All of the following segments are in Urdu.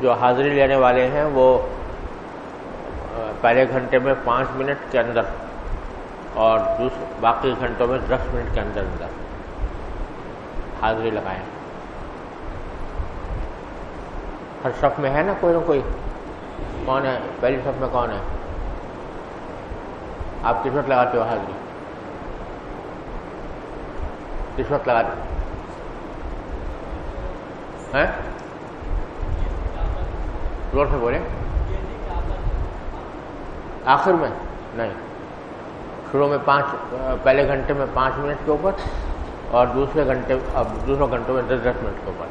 جو حاضری لینے والے ہیں وہ پہلے گھنٹے میں پانچ منٹ کے اندر اور دوسرے باقی گھنٹوں میں دس منٹ کے اندر اندر حاضری لگائیں۔ ہر صف میں ہے نا کوئی نہ کوئی؟ کون ہے؟ پہلی صف میں کون ہے؟ آپ کس وقت لگاتے ہو حاضری؟ کس وقت لگاتے ہیں؟ زور سے بولے آخر میں؟ نہیں۔ شروع میں پانچ، پہلے گھنٹے میں پانچ منٹ کے اوپر اور دوسرے گھنٹے، اب دوسرے گھنٹوں میں دس دس منٹ کے اوپر۔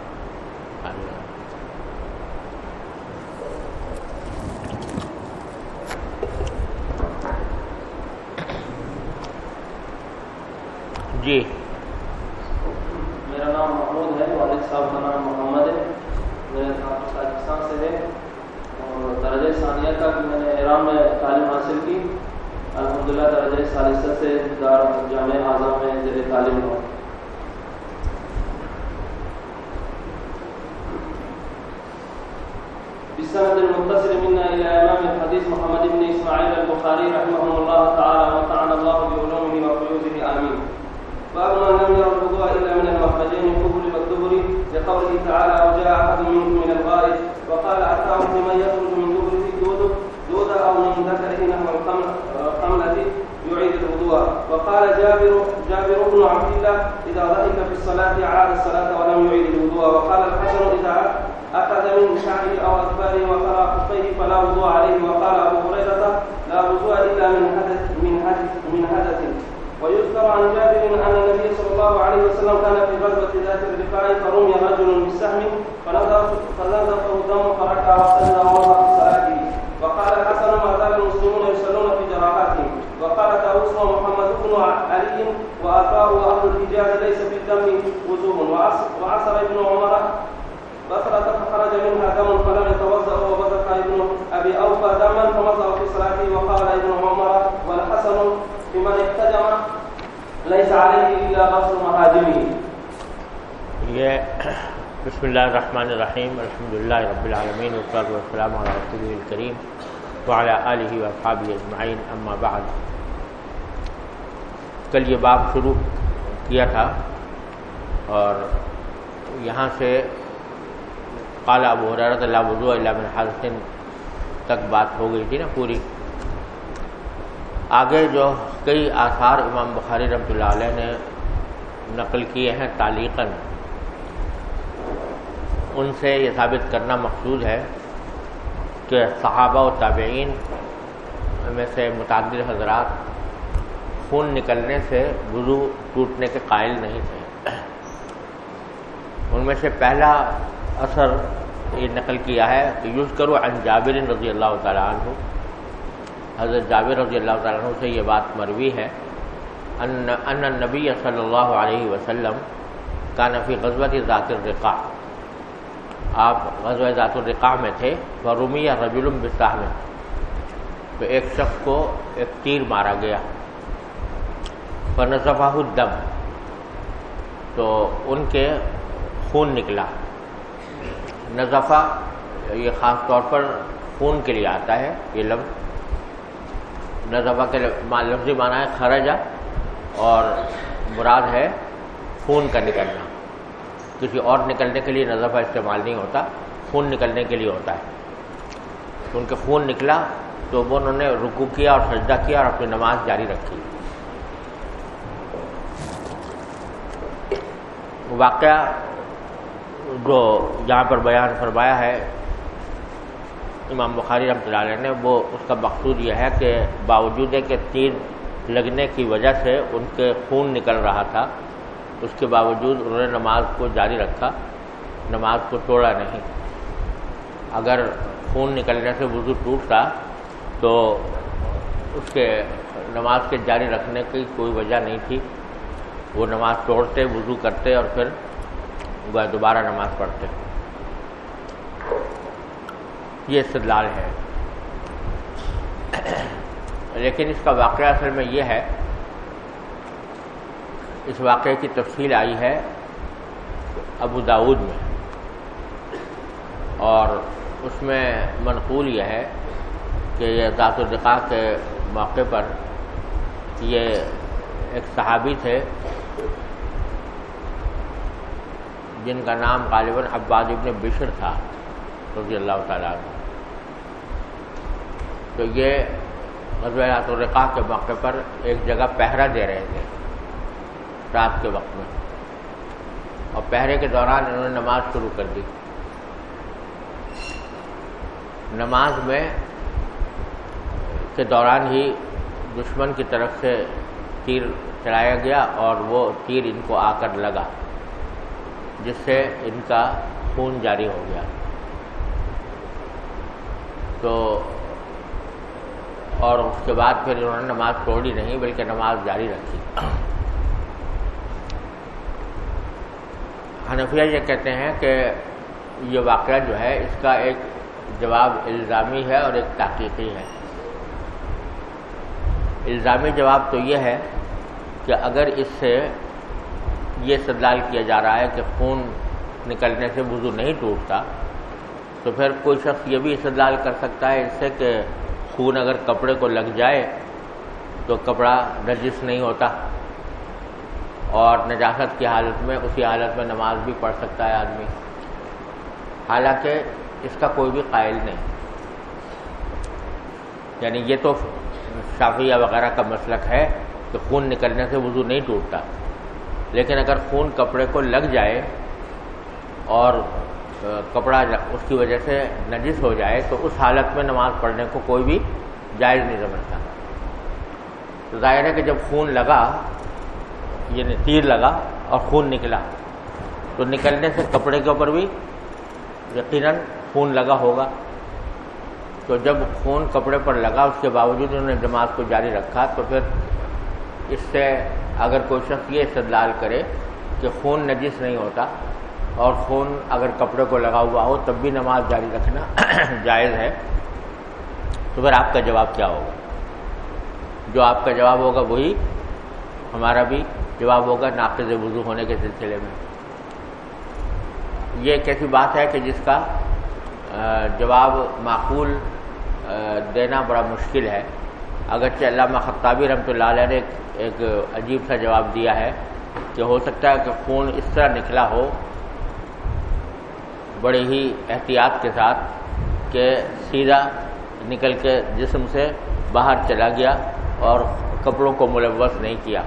جی میرا نام محمود ہے والد صاحب کا نام محمد ہے میرے پاکستان سے ہے اور درجۂ ثانیہ کا بھی میں نے ایران میں تعلیم حاصل کی الحمد للہ درجۂ ثالثہ سے دار جامع اعظم میں زیر تعلیم ہوں بسند المتصل منا إلى إمام الحديث محمد بن إسماعيل البخاري رحمه الله تعالى وتعالى الله بعلومه وفيوزه آمين باب من لم ير الوضوء إلا من المخرجين القبل والدبر لقوله تعالى وجاء أحد منكم من الغائب وقال أتاهم لمن يخرج من دبره دود دود أو من ذكره نحو القملة يعيد الوضوء وقال جابر جابر بن عبد الله إذا ضحك في الصلاة عاد الصلاة ولم يعيد الوضوء. وقال الحسن إذا أخذ من شعره أو أكباره وقرأ خفيه فلا وضوء عليه. وقال أبو هريرة لا وضوء إلا من حدث من حدث من حدث. ويذكر عن جابر أن النبي صلى الله عليه وسلم كان في غزوة ذات الرقاع فرمي رجل بالسهم فنزفه الدم فركع وسجد ومضى في صلاته. وقال الحسن ما زال المسلمون وقال طاووس ومحمد بن علي وآثار أهل الحجاز ليس في الدم وجوه. وعصر ابن عمر بصرة فخرج منها دم فلم يتوضأ وبزق ابن أبي أوفى دما فمضى في صلاته. وقال ابن عمر والحسن بمن احتجم ليس عليه إلا غسل محاجمه یہ بسم اللہ الرحمن الرحیم. الحمد للہ رب العالمین. والصلاة والسلام علی رسول الکریم وعلى آلہ واصحابہ اجمعین. اما بعد. کل یہ باب شروع کیا تھا اور یہاں سے قال ابو حرارت اللہ وضو اللہ من حسن تک بات ہو گئی تھی نا پوری۔ آگے جو کئی آثار امام بخاری رحمۃ اللہ علیہ نے نقل کیے ہیں تعلیقاً، ان سے یہ ثابت کرنا مقصود ہے کہ صحابہ و تابعین میں سے متعدد حضرات خون نکلنے سے وضو ٹوٹنے کے قائل نہیں تھے۔ ان میں سے پہلا اثر یہ نقل کیا ہے کہ یوز کرو عن جابر رضی اللہ تعالیٰ عنہ۔ حضرت جابر رضی اللہ تعالیٰ عنہ سے یہ بات مروی ہے۔ ان ان نبی صلی اللہ علیہ وسلم کا نفی غزوت ذات الرقاع۔ آپ غزوہ ذات الرقاع میں تھے۔ رومی رجل بساہ میں۔ تو ایک شخص کو ایک تیر مارا گیا۔ نصفہ الدم، تو ان کے خون نکلا۔ نظفہ یہ خاص طور پر خون کے لیے آتا ہے، یہ لفظ۔ نظفہ کے لفظی معنی ہے خرجہ اور مراد ہے خون کا نکلنا۔ کسی اور نکلنے کے لیے نظفہ استعمال نہیں ہوتا، خون نکلنے کے لیے ہوتا ہے۔ ان کے خون نکلا، تو وہ انہوں نے رکو کیا اور سجدہ کیا اور اپنی نماز جاری رکھی۔ واقعہ جو جہاں پر بیان فرمایا ہے، امام بخاری رحمۃ اللہ علیہ نے، وہ اس کا مقصود یہ ہے کہ باوجود کہ تیر لگنے کی وجہ سے ان کے خون نکل رہا تھا، اس کے باوجود انہوں نے نماز کو جاری رکھا، نماز کو توڑا نہیں۔ اگر خون نکلنے سے وضو ٹوٹتا تو اس کے نماز کے جاری رکھنے کی کوئی وجہ نہیں تھی۔ وہ نماز توڑتے، وضو کرتے اور پھر دوبارہ نماز پڑھتے۔ یہ استدلال ہے۔ لیکن اس کا واقعہ اصل میں یہ ہے، اس واقعے کی تفصیل آئی ہے ابو داود میں۔ اور اس میں منقول یہ ہے کہ یہ ذات الدقاء کے موقع پر یہ ایک صحابی تھے، جن کا نام غالباً عباد ابن بشر تھا، رضی اللہ تعالیٰ عنہ۔ تو یہ غزوہ الرقاء کے موقع پر ایک جگہ پہرا دے رہے تھے، رات کے وقت میں۔ اور پہرے کے دوران انہوں نے نماز شروع کر دی۔ نماز میں کے دوران ہی دشمن کی طرف سے تیر چلایا گیا اور وہ تیر ان کو آ کر لگا، جس سے ان کا خون جاری ہو گیا۔ تو اور اس کے بعد پھر انہوں نے نماز توڑی نہیں، بلکہ نماز جاری رکھی۔ حنفیہ یہ کہتے ہیں کہ یہ واقعہ جو ہے، اس کا ایک جواب الزامی ہے اور ایک تحقیقی ہے۔ الزامی جواب تو یہ ہے کہ اگر اس سے یہ استدلال کیا جا رہا ہے کہ خون نکلنے سے وضو نہیں ٹوٹتا، تو پھر کوئی شخص یہ بھی استدلال کر سکتا ہے اس سے کہ خون اگر کپڑے کو لگ جائے تو کپڑا نجس نہیں ہوتا اور نجاست کی حالت میں، اسی حالت میں نماز بھی پڑھ سکتا ہے آدمی۔ حالانکہ اس کا کوئی بھی قائل نہیں۔ یعنی یہ تو شافیہ وغیرہ کا مسلک ہے کہ خون نکلنے سے وضو نہیں ٹوٹتا۔ لیکن اگر خون کپڑے کو لگ جائے اور کپڑا اس کی وجہ سے نجس ہو جائے تو اس حالت میں نماز پڑھنے کو کوئی بھی جائز نہیں سمجھتا۔ تو ظاہر ہے کہ جب خون لگا یعنی تیر لگا اور خون نکلا، تو نکلنے سے کپڑے کے اوپر بھی یقیناً خون لگا ہوگا۔ تو جب خون کپڑے پر لگا، اس کے باوجود انہوں نے نماز کو جاری رکھا، تو پھر اس سے اگر کوئی شخص یہ استدلال کرے کہ خون نجس نہیں ہوتا اور خون اگر کپڑے کو لگا ہوا ہو، تب بھی نماز جاری رکھنا جائز ہے۔ تو پھر آپ کا جواب کیا ہوگا؟ جو آپ کا جواب ہوگا وہی ہمارا بھی جواب ہوگا ناقض وضو ہونے کے سلسلے میں۔ یہ ایک ایسی بات ہے کہ جس کا جواب معقول دینا بڑا مشکل ہے۔ اگرچہ علامہ خطابی رحمۃ اللہ علیہ نے ایک عجیب سا جواب دیا ہے کہ ہو سکتا ہے کہ خون اس طرح نکلا ہو بڑے ہی احتیاط کے ساتھ کہ سیدھا نکل کے جسم سے باہر چلا گیا اور کپڑوں کو ملوث نہیں کیا۔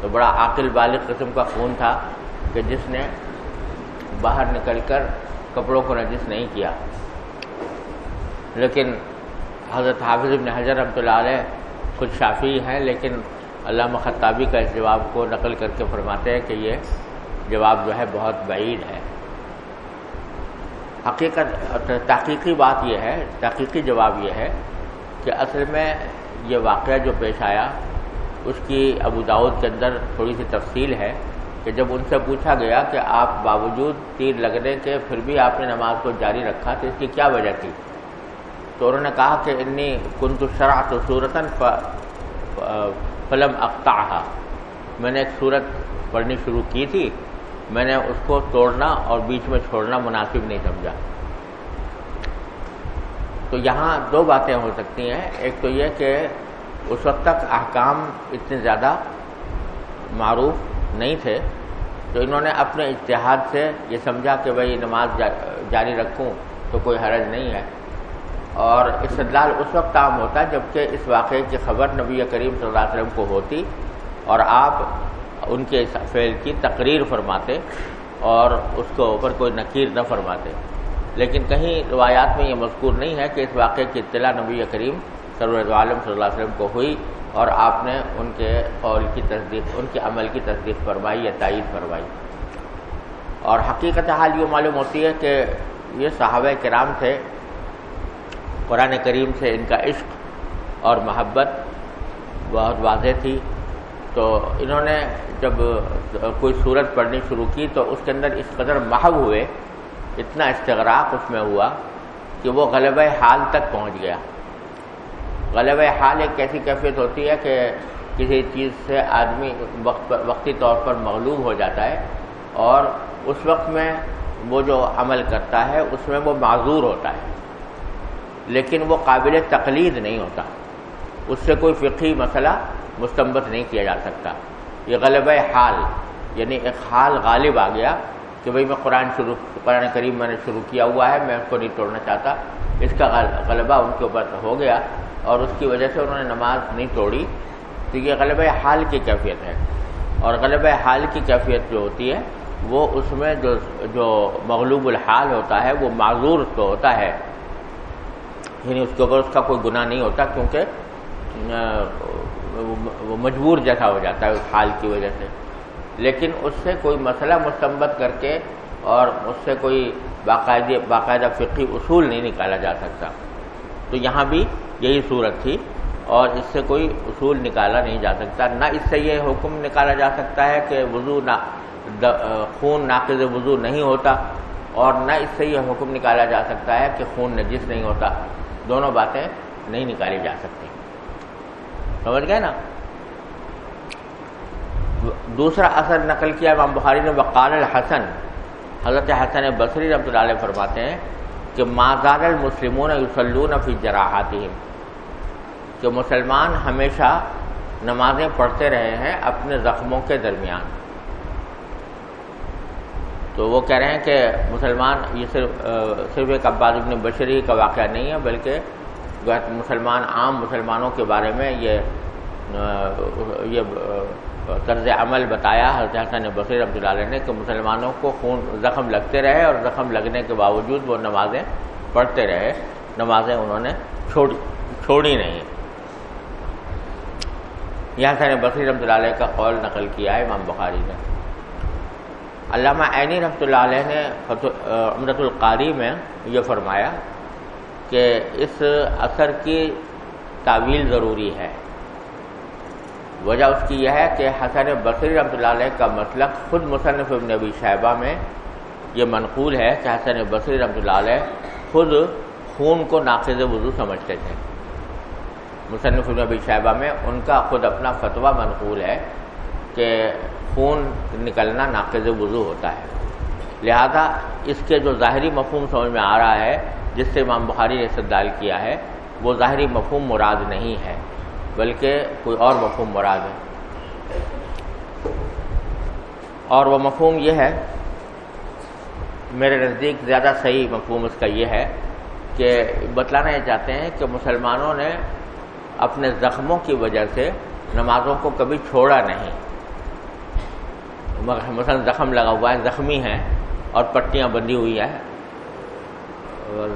تو بڑا عاقل بالغ قسم کا خون تھا کہ جس نے باہر نکل کر کپڑوں کو نجس نہیں کیا۔ لیکن حضرت حافظ ابن حضر رحمۃ اللہ علیہ خود شافی ہیں، لیکن علامہ خطابی کا اس جواب کو نقل کر کے فرماتے ہیں کہ یہ جواب جو ہے بہت بعید ہے۔ حقیقت، تحقیقی بات یہ ہے، تحقیقی جواب یہ ہے کہ اصل میں یہ واقعہ جو پیش آیا، اس کی ابو داود کے اندر تھوڑی سی تفصیل ہے کہ جب ان سے پوچھا گیا کہ آپ باوجود تیر لگنے کے پھر بھی آپ نے نماز کو جاری رکھا تو اس کی کیا وجہ تھی؟ تو انہوں نے کہا کہ انی کن تو شرح تو صورتاً فلم اختاحا میں نے ایک صورت پڑھنی شروع کی تھی۔ میں نے اس کو توڑنا اور بیچ میں چھوڑنا مناسب نہیں سمجھا۔ تو یہاں دو باتیں ہو سکتی ہیں۔ ایک تو یہ کہ اس وقت تک احکام اتنے زیادہ معروف نہیں تھے۔ تو انہوں نے اپنے اتحاد سے یہ سمجھا کہ بھائی نماز جاری رکھوں تو کوئی حرج نہیں ہے۔ اور استدلال اس وقت عام ہوتا جبکہ اس واقعے کی خبر نبی کریم صلی اللہ علیہ وسلم کو ہوتی اور آپ ان کے فعل کی تقریر فرماتے اور اس کے اوپر کوئی نکیر نہ فرماتے۔ لیکن کہیں روایات میں یہ مذکور نہیں ہے کہ اس واقعے کی اطلاع نبی کریم سرور عالم صلی اللہ علیہ وسلم کو ہوئی اور آپ نے ان کے قول کی تصدیق، ان کے عمل کی تصدیق فرمائی یا تائید فرمائی۔ اور حقیقت حال یہ معلوم ہوتی ہے کہ یہ صحابہ کرام تھے قرآن کریم سے ان کا عشق اور محبت بہت واضح تھی۔ تو انہوں نے جب کوئی صورت پڑھنی شروع کی تو اس کے اندر اس قدر محب ہوئے، اتنا استغراق اس میں ہوا کہ وہ غلبہ حال تک پہنچ گیا۔ غلبہ حال ایک ایسی کیفیت ہوتی ہے کہ کسی چیز سے آدمی وقت وقتی طور پر مغلوب ہو جاتا ہے اور اس وقت میں وہ جو عمل کرتا ہے، اس میں وہ معذور ہوتا ہے۔ لیکن وہ قابل تقلید نہیں ہوتا۔ اس سے کوئی فقی مسئلہ مستمت نہیں کیا جا سکتا۔ یہ غلب حال یعنی ایک حال غالب آ گیا کہ بھئی میں قرآن شروع، قرآن کریم میں نے شروع کیا ہوا ہے، میں اس کو نہیں توڑنا چاہتا۔ اس کا غلبہ ان کے اوپر ہو گیا اور اس کی وجہ سے انہوں نے نماز نہیں توڑی۔ تو یہ غلب حال کی کیفیت ہے۔ اور غلب حال کی کیفیت جو ہوتی ہے، وہ اس میں جو جو مغلوب الحال ہوتا ہے، وہ معذور تو ہوتا ہے۔ یعنی اس کے اوپر اس کا کوئی گناہ نہیں ہوتا کیونکہ وہ مجبور جیسا ہو جاتا ہے اس حال کی وجہ سے۔ لیکن اس سے کوئی مسئلہ مستمت کر کے اور اس سے کوئی باقاعدہ باقاعدہ فقی اصول نہیں نکالا جا سکتا۔ تو یہاں بھی یہی صورت تھی اور اس سے کوئی اصول نکالا نہیں جا سکتا۔ نہ اس سے یہ حکم نکالا جا سکتا ہے کہ وضو نہ خون ناقض وضو نہیں ہوتا اور نہ اس سے یہ حکم نکالا جا سکتا ہے کہ خون نجس نہیں ہوتا۔ دونوں باتیں نہیں نکالی جا سکتی۔ سمجھ گئے نا؟ دوسرا اثر نقل کیا امام بخاری نے، وقال الحسن۔ حضرت حسن بصری رحمۃ اللہ علیہ فرماتے ہیں کہ مازار المسلمون یوسلون فی جراحاتہم۔ کہ مسلمان ہمیشہ نمازیں پڑھتے رہے ہیں اپنے زخموں کے درمیان۔ تو وہ کہہ رہے ہیں کہ مسلمان یہ صرف صرف ایک عباد ابن بشری کا واقعہ نہیں ہے، بلکہ مسلمان عام مسلمانوں کے بارے میں یہ یہ طرز عمل بتایا۔ حضرت حسن بصیر رحمۃ اللہ علیہ نے کہ مسلمانوں کو خون زخم لگتے رہے اور زخم لگنے کے باوجود وہ نمازیں پڑھتے رہے۔ نمازیں انہوں نے چھوڑی چھوڑی نہیں۔ یہ حسن بصیر رحمۃ اللہ علیہ کا قول نقل کیا ہے امام بخاری نے۔ علامہ عینی رحمۃ اللہ علیہ نے امرت القاری میں یہ فرمایا کہ اس اثر کی تعویل ضروری ہے۔ وجہ اس کی یہ ہے کہ حسن بصری رحمۃ اللہ علیہ کا مسلک خود مصنف ابن نبی شہبہ میں یہ منقول ہے کہ حسن بصری رحمۃ اللہ علیہ خود خون کو ناقض وضو سمجھتے تھے۔ مصنف ابن نبی شہبہ میں ان کا خود اپنا فتویٰ منقول ہے۔ کہ خون نکلنا ناقض وضو ہوتا ہے۔ لہذا اس کے جو ظاہری مفہوم سمجھ میں آ رہا ہے، جس سے امام بخاری نے استدال کیا ہے، وہ ظاہری مفہوم مراد نہیں ہے، بلکہ کوئی اور مفہوم مراد ہے۔ اور وہ مفہوم یہ ہے، میرے نزدیک زیادہ صحیح مفہوم اس کا یہ ہے کہ بتلانا یہ چاہتے ہیں کہ مسلمانوں نے اپنے زخموں کی وجہ سے نمازوں کو کبھی چھوڑا نہیں۔ مثلا زخم لگا ہوا ہے، زخمی ہیں اور پٹیاں بندھی ہوئی ہیں،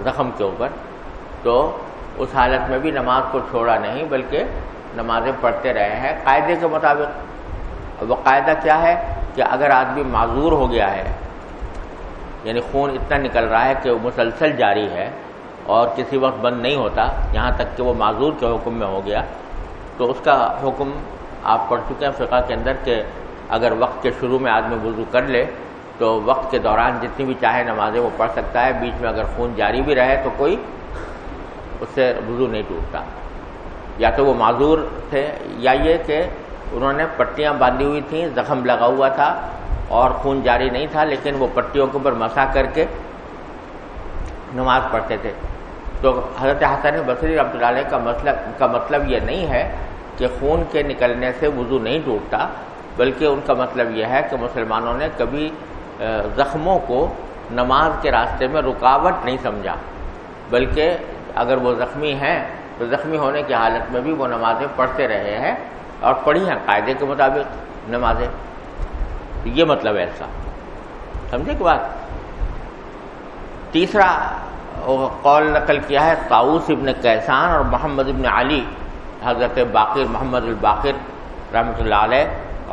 زخم کے اوپر۔ تو اس حالت میں بھی نماز کو چھوڑا نہیں، بلکہ نمازیں پڑھتے رہے ہیں۔ قاعدے کے مطابق وہ قاعدہ کیا ہے کہ اگر آدمی معذور ہو گیا ہے یعنی خون اتنا نکل رہا ہے کہ وہ مسلسل جاری ہے اور کسی وقت بند نہیں ہوتا، یہاں تک کہ وہ معذور کے حکم میں ہو گیا، تو اس کا حکم آپ پڑھ چکے ہیں فقہ کے اندر کہ اگر وقت کے شروع میں آدمی وضو کر لے، تو وقت کے دوران جتنی بھی چاہے نمازیں وہ پڑھ سکتا ہے، بیچ میں اگر خون جاری بھی رہے تو کوئی اس سے وضو نہیں ٹوٹتا۔ یا تو وہ معذور تھے، یا یہ کہ انہوں نے پٹیاں باندھی ہوئی تھیں، زخم لگا ہوا تھا اور خون جاری نہیں تھا، لیکن وہ پٹیوں کے اوپر مسا کر کے نماز پڑھتے تھے۔ تو حضرت حسن بصری رحمۃ اللہ علیہ کا مطلب کا مطلب یہ نہیں ہے کہ خون کے نکلنے سے وضو نہیں ٹوٹتا بلکہ ان کا مطلب یہ ہے کہ مسلمانوں نے کبھی زخموں کو نماز کے راستے میں رکاوٹ نہیں سمجھا، بلکہ اگر وہ زخمی ہیں تو زخمی ہونے کی حالت میں بھی وہ نمازیں پڑھتے رہے ہیں اور پڑھی ہیں، قاعدے کے مطابق نمازیں۔ یہ مطلب ہے ایسا سمجھے کہ بات؟ تیسرا قول نقل کیا ہے تاؤس ابن کیسان اور محمد ابن علی، حضرت باقر، محمد الباقر رحمۃ اللہ علیہ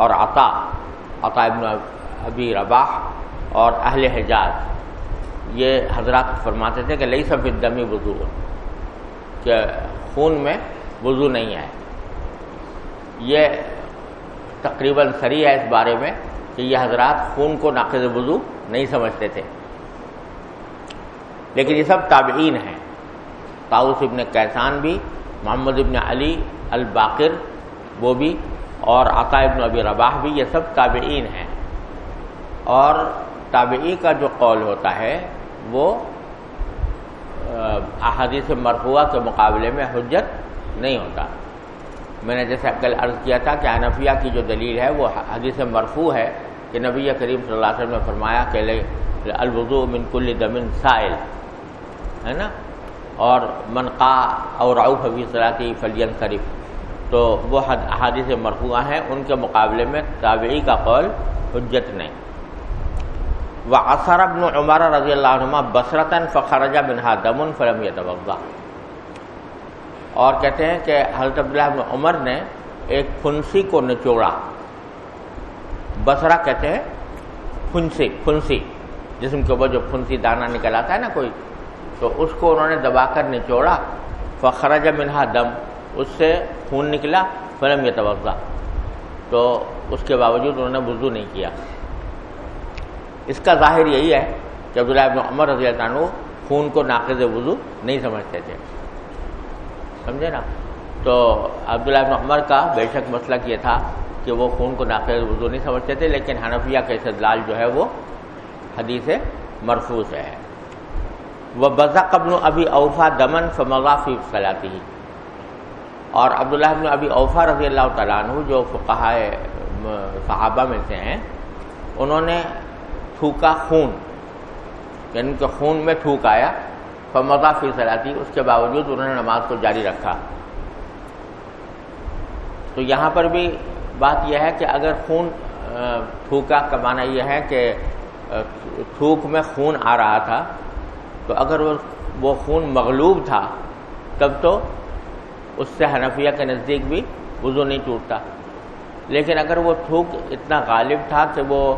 اور عطا عطا ابن ابی رباح اور اہل حجاز۔ یہ حضرات فرماتے تھے کہ لئی سب دمی وضو، کہ خون میں وضو نہیں ہے یہ تقریباً سری ہے اس بارے میں کہ یہ حضرات خون کو ناقض وضو نہیں سمجھتے تھے۔ لیکن یہ سب تابعین ہیں۔ تاؤس ابن کیسان بھی، محمد ابن علی الباقر، وہ بھی اور عطا ابن ابی رباح بھی یہ سب تابعین ہیں۔ اور تابعی کا جو قول ہوتا ہے، وہ احادیث مرفوعہ کے مقابلے میں حجت نہیں ہوتا۔ میں نے جیسے کل عرض کیا تھا کہ حنفیہ کی جو دلیل ہے، وہ حدیث مرفوع ہے کہ نبی کریم صلی اللہ علیہ وسلم نے فرمایا کہ الوضو من کل دمن سائل، ہے نا؟ اور منقا اور عوف حبی صلاحی فلین قریف تو وہ احادیث مرفوعہ ہیں، ان کے مقابلے میں تابعی کا قول حجت نہیں۔ وہ اثر ابن عمر رضی اللہ عنہ بصرتاً فخرجہ بنہا دمن فلم یتوضا اور کہتے ہیں کہ حضرت عبداللہ ابن عمر نے ایک پھنسی کو نچوڑا۔ بسرا کہتے ہیں پھنسی پھنسی، جسم کے اوپر جو پھنسی دانہ نکل آتا ہے نا کوئی، تو اس کو انہوں نے دبا کر نچوڑا۔ فخرج منہا دم۔ اس سے خون نکلا، فلم یہ توقع تو اس کے باوجود انہوں نے وضو نہیں کیا۔ اس کا ظاہر یہی ہے کہ عبداللہ ابن عمر رضی اللہ عنہ خون کو ناقض وضو نہیں سمجھتے تھے۔ سمجھے نا؟ تو عبداللہ ابن عمر کا بے شک مسلک یہ تھا کہ وہ خون کو ناقض وضو نہیں سمجھتے تھے، لیکن حنفیہ کے استدلال جو ہے وہ حدیث مرفوظ ہے۔ وہ بزا قبل ابھی اوفا دمن فمغافی فلاتی اور عبداللہ ابن ابی اوفا رضی اللہ تعالیٰ عنہ جو فقہ صحابہ میں سے ہیں، انہوں نے تھوکا خون یعنی کہ خون میں تھوک آیا فمغا فی صلاتی، اس کے باوجود انہوں نے نماز کو جاری رکھا۔ تو یہاں پر بھی بات یہ ہے کہ اگر خون تھوکا کا معنی یہ ہے کہ تھوک میں خون آ رہا تھا، تو اگر وہ خون مغلوب تھا، تب تو اس سے حنفیہ کے نزدیک بھی وضو نہیں ٹوٹتا۔ لیکن اگر وہ تھوک اتنا غالب تھا کہ وہ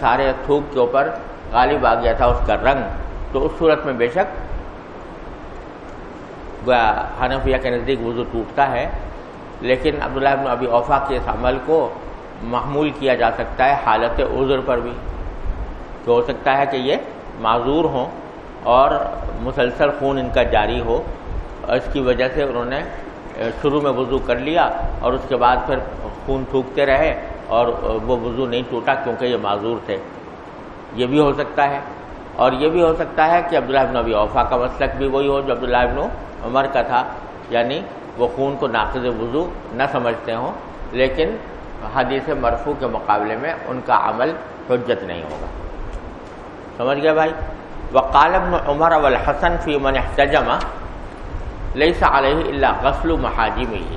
سارے تھوک کے اوپر غالب آ گیا تھا اس کا رنگ، تو اس صورت میں بے شک حنفیہ کے نزدیک وضو ٹوٹتا ہے۔ لیکن عبداللہ ابن ابی اوفا کے اس عمل کو محمول کیا جا سکتا ہے، حالت عذر پر بھی۔ تو ہو سکتا ہے کہ یہ معذور ہوں اور مسلسل خون ان کا جاری ہو۔ اس کی وجہ سے انہوں نے شروع میں وضو کر لیا اور اس کے بعد پھر خون تھوکتے رہے اور وہ وضو نہیں ٹوٹا کیونکہ یہ معذور تھے۔ یہ بھی ہو سکتا ہے۔ اور یہ بھی ہو سکتا ہے کہ عبداللہ ابن ابی اوفا کا مسلک بھی وہی ہو جو عبداللہ ابن عمر کا تھا۔ یعنی وہ خون کو ناقض وضو نہ سمجھتے ہوں، لیکن حدیث مرفوع کے مقابلے میں ان کا عمل حجت نہیں ہوگا۔ سمجھ گیا بھائی؟ وقال ابن عمر والحسن فی من احتجم لیس علیہ اللہ غسل محاجم ہی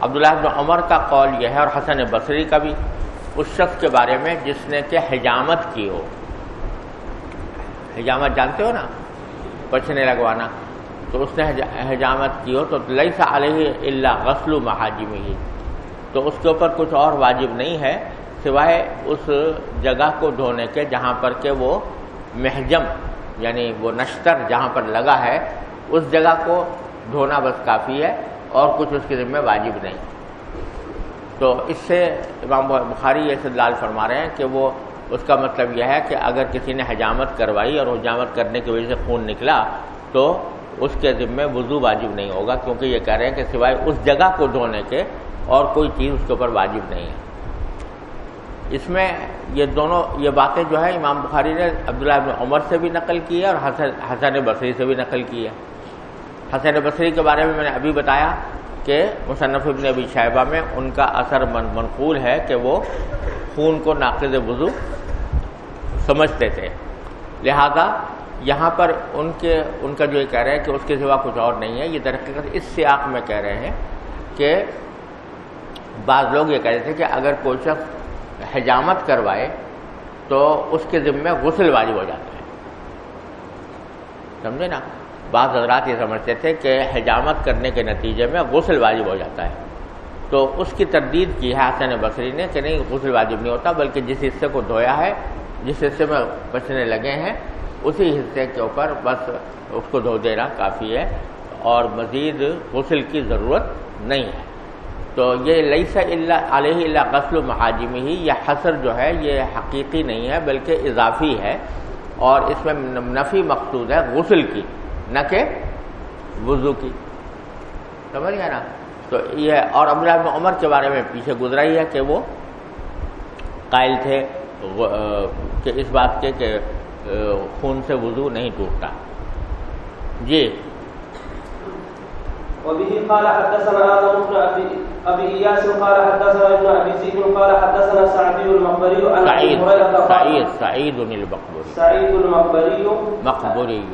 عبداللہ ابن عمر کا قول یہ ہے اور حسن بصری کا بھی اس شخص کے بارے میں جس نے کہ حجامت کی ہو. حجامت جانتے ہو نا؟ پچھنے لگوانا. تو اس نے حجامت کی ہو تو لیس علیہ اللہ غسل محاجم ہی تو اس کے اوپر کچھ اور واجب نہیں ہے، سوائے اس جگہ کو دھونے کے جہاں پر کہ وہ محجم یعنی وہ نشتر جہاں پر لگا ہے، اس جگہ کو دھونا بس کافی ہے اور کچھ اس کے ذمہ واجب نہیں۔ تو اس سے امام بخاری یہ استدلال فرما رہے ہیں کہ وہ، اس کا مطلب یہ ہے کہ اگر کسی نے حجامت کروائی اور حجامت کرنے کی وجہ سے خون نکلا، تو اس کے ذمے وضو واجب نہیں ہوگا، کیونکہ یہ کہہ رہے ہیں کہ سوائے اس جگہ کو دھونے کے اور کوئی چیز اس کے اوپر واجب نہیں ہے۔ اس میں یہ دونوں، یہ باتیں جو ہے امام بخاری نے عبداللہ ابن عمر سے بھی نقل کی ہے اور حسن حسن بصری سے بھی نقل کی ہے۔ حسن بصری کے بارے میں میں نے ابھی بتایا کہ مصنف ابن ابی شائبہ میں ان کا اثر منقول ہے کہ وہ خون کو ناقد وضو سمجھتے تھے۔ لہذا یہاں پر ان کے، ان کا جو یہ کہہ رہے ہیں کہ اس کے سوا کچھ اور نہیں ہے، یہ درخت اس سیاق میں کہہ رہے ہیں کہ بعض لوگ یہ کہہ رہے تھے کہ اگر کوئی شخص حجامت کروائے تو اس کے ذمے غسل واجب ہو جاتا ہے۔ سمجھے نا؟ بعض حضرات یہ سمجھتے تھے کہ حجامت کرنے کے نتیجے میں غسل واجب ہو جاتا ہے۔ تو اس کی تردید کی ہے حسن بصری نے کہ نہیں، غسل واجب نہیں ہوتا، بلکہ جس حصے کو دھویا ہے، جس حصے میں بچنے لگے ہیں، اسی حصے کے اوپر بس اس کو دھو دینا کافی ہے اور مزید غسل کی ضرورت نہیں ہے۔ تو یہ لئی اللہ علیہ اللہ غسل محاجم ہی، یہ حسر جو ہے، یہ حقیقی نہیں ہے، بلکہ اضافی ہے اور اس میں نفی مقصود ہے غسل کی، نہ کہ وضو کی۔ سمجھ گیا نا؟ تو یہ اور عبداللہ بن عمر کے بارے میں پیچھے گزرا ہی ہے کہ وہ قائل تھے کہ اس بات کے کہ خون سے وضو نہیں ٹوٹتا۔ جی۔ وبه قال حدثنا آدم بن أبي أبي إياس قال حدثنا ابن أبي زيد قال حدثنا سعدي المقبري عن أبي سعيد هريرة سعيد قال سعيد المقبري. سعيد المقبري. مقبري.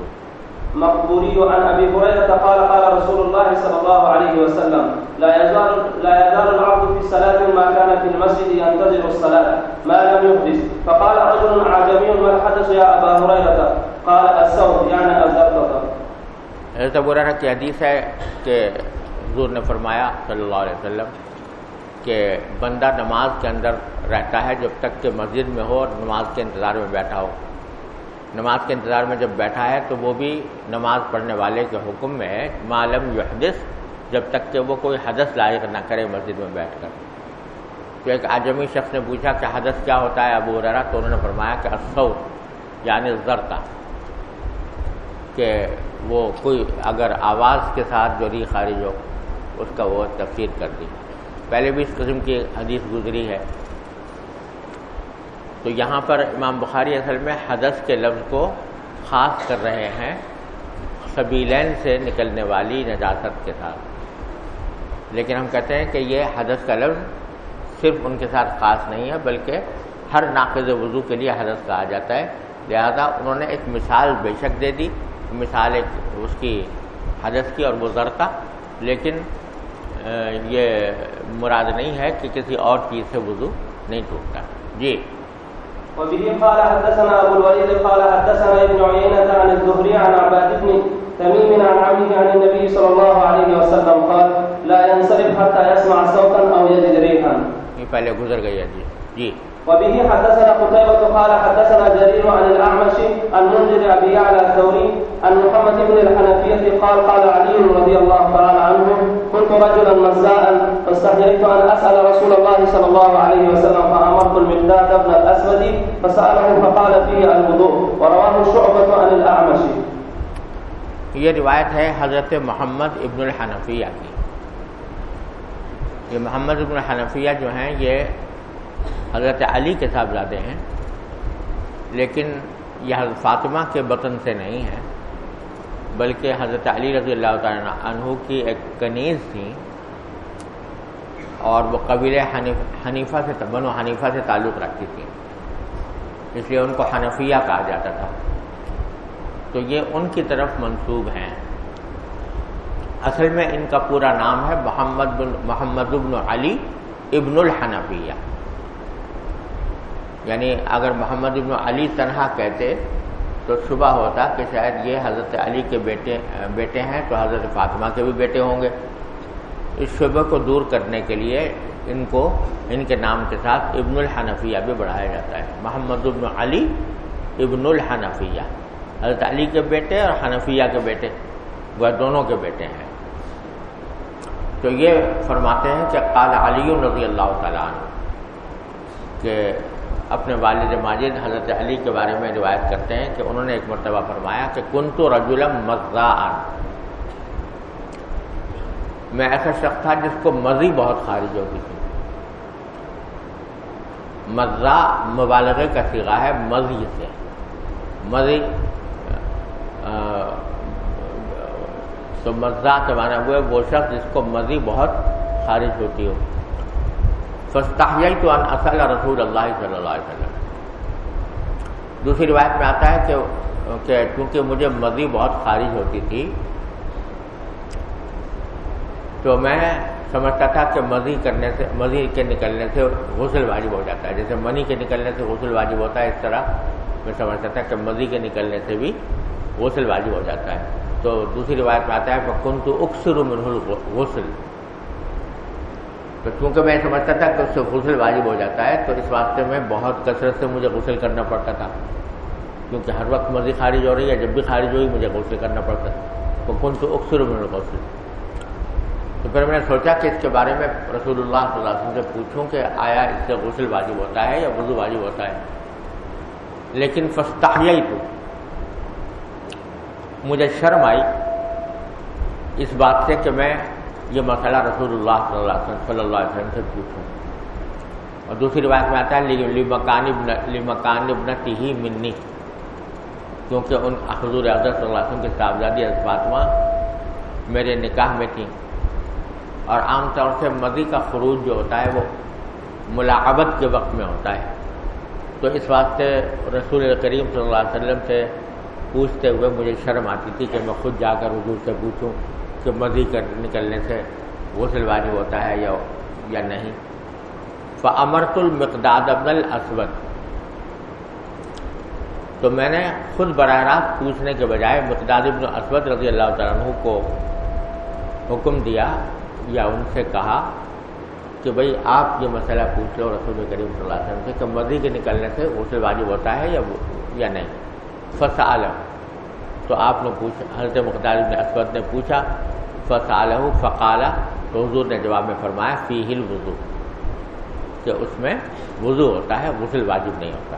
مقبوري عن ابي هريره قال قال رسول الله صلى الله عليه وسلم لا يزال لا يزال العبد في صلاه ما كان في المسجد ينتظر الصلاه ما لم يحدث. فقال رجل اعجمي ما الحدث يا ابا هريره قال السوط يعني الزرقه حضرت ابو کی حدیث ہے کہ حضور نے فرمایا صلی اللہ علیہ وسلم کہ بندہ نماز کے اندر رہتا ہے جب تک کہ مسجد میں ہو اور نماز کے انتظار میں بیٹھا ہو۔ نماز کے انتظار میں جب بیٹھا ہے تو وہ بھی نماز پڑھنے والے کے حکم میں ہے معلوم یحدث جب تک کہ وہ کوئی حدث لائق نہ کرے مسجد میں بیٹھ کر۔ تو ایک آجمی شخص نے پوچھا کہ حدث کیا ہوتا ہے ابو ہریرہ؟ تو انہوں نے فرمایا کہ اصور یعنی زرتا کہ وہ کوئی اگر آواز کے ساتھ جو ری خارج ہو، اس کا وہ تفسیر کر دی۔ پہلے بھی اس قسم کی حدیث گزری ہے۔ تو یہاں پر امام بخاری اصل میں حدث کے لفظ کو خاص کر رہے ہیں۔ سبیلین سے نکلنے والی نجاست کے ساتھ۔ لیکن ہم کہتے ہیں کہ یہ حدث کا لفظ صرف ان کے ساتھ خاص نہیں ہے، بلکہ ہر ناقض وضو کے لیے حدث کہا جاتا ہے۔ لہذا انہوں نے ایک مثال بے شک دے دی۔ مثال ایک اس کی حدث کی اور وہ زرتا لیکن یہ مراد نہیں ہے کہ کسی اور چیز سے وضو نہیں ٹوٹتا۔ جی۔ وبه قال حدثنا ابو الوليد قال حدثنا ابن عيينة عن الزهري عن عباد بن تميم عن عمه عن النبي صلى الله عليه وسلم قال لا ينصرف حتى يسمع صوتا او يجد ريحا. یہ پہلے گزر گئی ہے جی۔ جی۔ وبه حدثنا قتيبة قال حدثنا جرير عن الأعمش عن منذر أبي يعلى الثوري عن محمد بن الحنفية قال قال علي رضي الله تعالى عنه، كنت رجلا مزاء فاستحييت أن أسأل رسول الله صلى الله عليه وسلم، فأمرت المقداد بن الأسود، فسأله، فقال فيه الوضوء، ورواه شعبة عن الأعمش. یہ روایت ہے حضرت محمد ابن الحنفیہ کی۔ یہ محمد ابن الحنفیہ جو ہیں، یہ حضرت علی کے صاحبزادے ہیں، لیکن یہ حضرت فاطمہ کے بطن سے نہیں ہے بلکہ حضرت علی رضی اللہ تعالیٰ عنہ کی ایک کنیز تھی اور وہ قبیل حنیفہ سے، بنو حنیفہ سے تعلق رکھتی تھی اس لیے ان کو حنفیہ کہا جاتا تھا۔ تو یہ ان کی طرف منسوب ہیں۔ اصل میں ان کا پورا نام ہے محمد بن، محمد ابن علی ابن الحنفیہ۔ یعنی اگر محمد ابن علی تنہا کہتے تو صبح ہوتا کہ شاید یہ حضرت علی کے بیٹے بیٹے ہیں تو حضرت فاطمہ کے بھی بیٹے ہوں گے۔ اس شعبے کو دور کرنے کے لیے ان کو، ان کے نام کے ساتھ ابن الحنفیہ بھی بڑھایا جاتا ہے۔ محمد ابن علی ابن الحنفیہ۔ حضرت علی کے بیٹے اور حنفیہ کے بیٹے۔ وہ دونوں کے بیٹے ہیں۔ تو یہ فرماتے ہیں کہ قال علی رضی اللہ تعالیٰ عنہ کہ اپنے والد ماجد حضرت علی کے بارے میں روایت کرتے ہیں کہ انہوں نے ایک مرتبہ فرمایا کہ کن تو رجولم مزہ میں ایسا شخص تھا جس کو مزی بہت خارج ہوتی تھی۔ مزہ مبالغے کا سگا ہے مزی سے۔ مزی تو مزہ کے معنی ہوئے وہ شخص جس کو مزی بہت خارج ہوتی ہو۔ فستحیل تو ان اصل رسول اللہ صلی اللہ علیہ وسلم۔ دوسری روایت میں آتا ہے کہ چونکہ مجھے مزی بہت خارج ہوتی تھی، تو میں سمجھتا تھا کہ مزی کرنے سے مزی کے نکلنے سے غسل واجب ہو جاتا ہے۔ جیسے منی کے نکلنے سے غسل واجب ہوتا ہے، اس طرح میں سمجھتا تھا کہ مزی کے نکلنے سے بھی غسل واجب ہو جاتا ہے۔ تو دوسری روایت میں آتا ہے کہ کن تو اکثر منہ غسل۔ تو چونکہ میں سمجھتا تھا کہ اس سے غسل واجب ہو جاتا ہے، تو اس واسطے میں بہت کثرت سے مجھے غسل کرنا پڑتا تھا۔ کیونکہ ہر وقت مرضی خارج ہو رہی ہے، جب بھی خارج ہوئی مجھے غسل کرنا پڑتا تو کن تو اکثر من غسل۔ تو پھر میں نے سوچا کہ اس کے بارے میں رسول اللہ صلی اللہ علیہ وسلم سے پوچھوں کہ آیا اس سے غسل واجب ہوتا ہے یا وضو واجب ہوتا ہے۔ لیکن فستاحیہ ہی تو مجھے شرم آئی اس بات سے کہ میں یہ مسئلہ رسول اللہ صلی اللہ علیہ وسلم صلی اللہ علیہ وسلم سے پوچھوں۔ اور دوسری روایت میں آتا ہے لمکان ابنتی ہی منی. کیونکہ ان حضور حضرت صلی اللہ علیہ وسلم کی صاحبزادی فاطمہ میرے نکاح میں تھیں۔ اور عام طور سے مدی کا خروج جو ہوتا ہے، وہ ملاقبت کے وقت میں ہوتا ہے۔ تو اس واسطے رسول کریم صلی اللہ علیہ وسلم سے پوچھتے ہوئے مجھے شرم آتی تھی کہ میں خود جا کر حضور سے پوچھوں۔ کہ مدی کر نکلنے سے غسل واجب ہوتا ہے یا یا نہیں۔ فمرت المقداد ابن الاسود تو میں نے خود براہ راست پوچھنے کے بجائے مقداد ابن اسود رضی اللہ تعالیٰ عنہ کو حکم دیا یا ان سے کہا کہ بھئی آپ یہ مسئلہ پوچھ لو رسول کریم صلی اللہ علیہ وسلم سے کہ مدی کے نکلنے سے غسل واجب ہوتا ہے یا یا نہیں۔ فص عالم تو آپ نے پوچھا، حضرت مقدار ابن اسود نے پوچھا فص عالم فقالہ تو حضور نے جواب میں فرمایا فی ہل وضو کہ اس میں وضو ہوتا ہے، غسل واجب نہیں ہوتا۔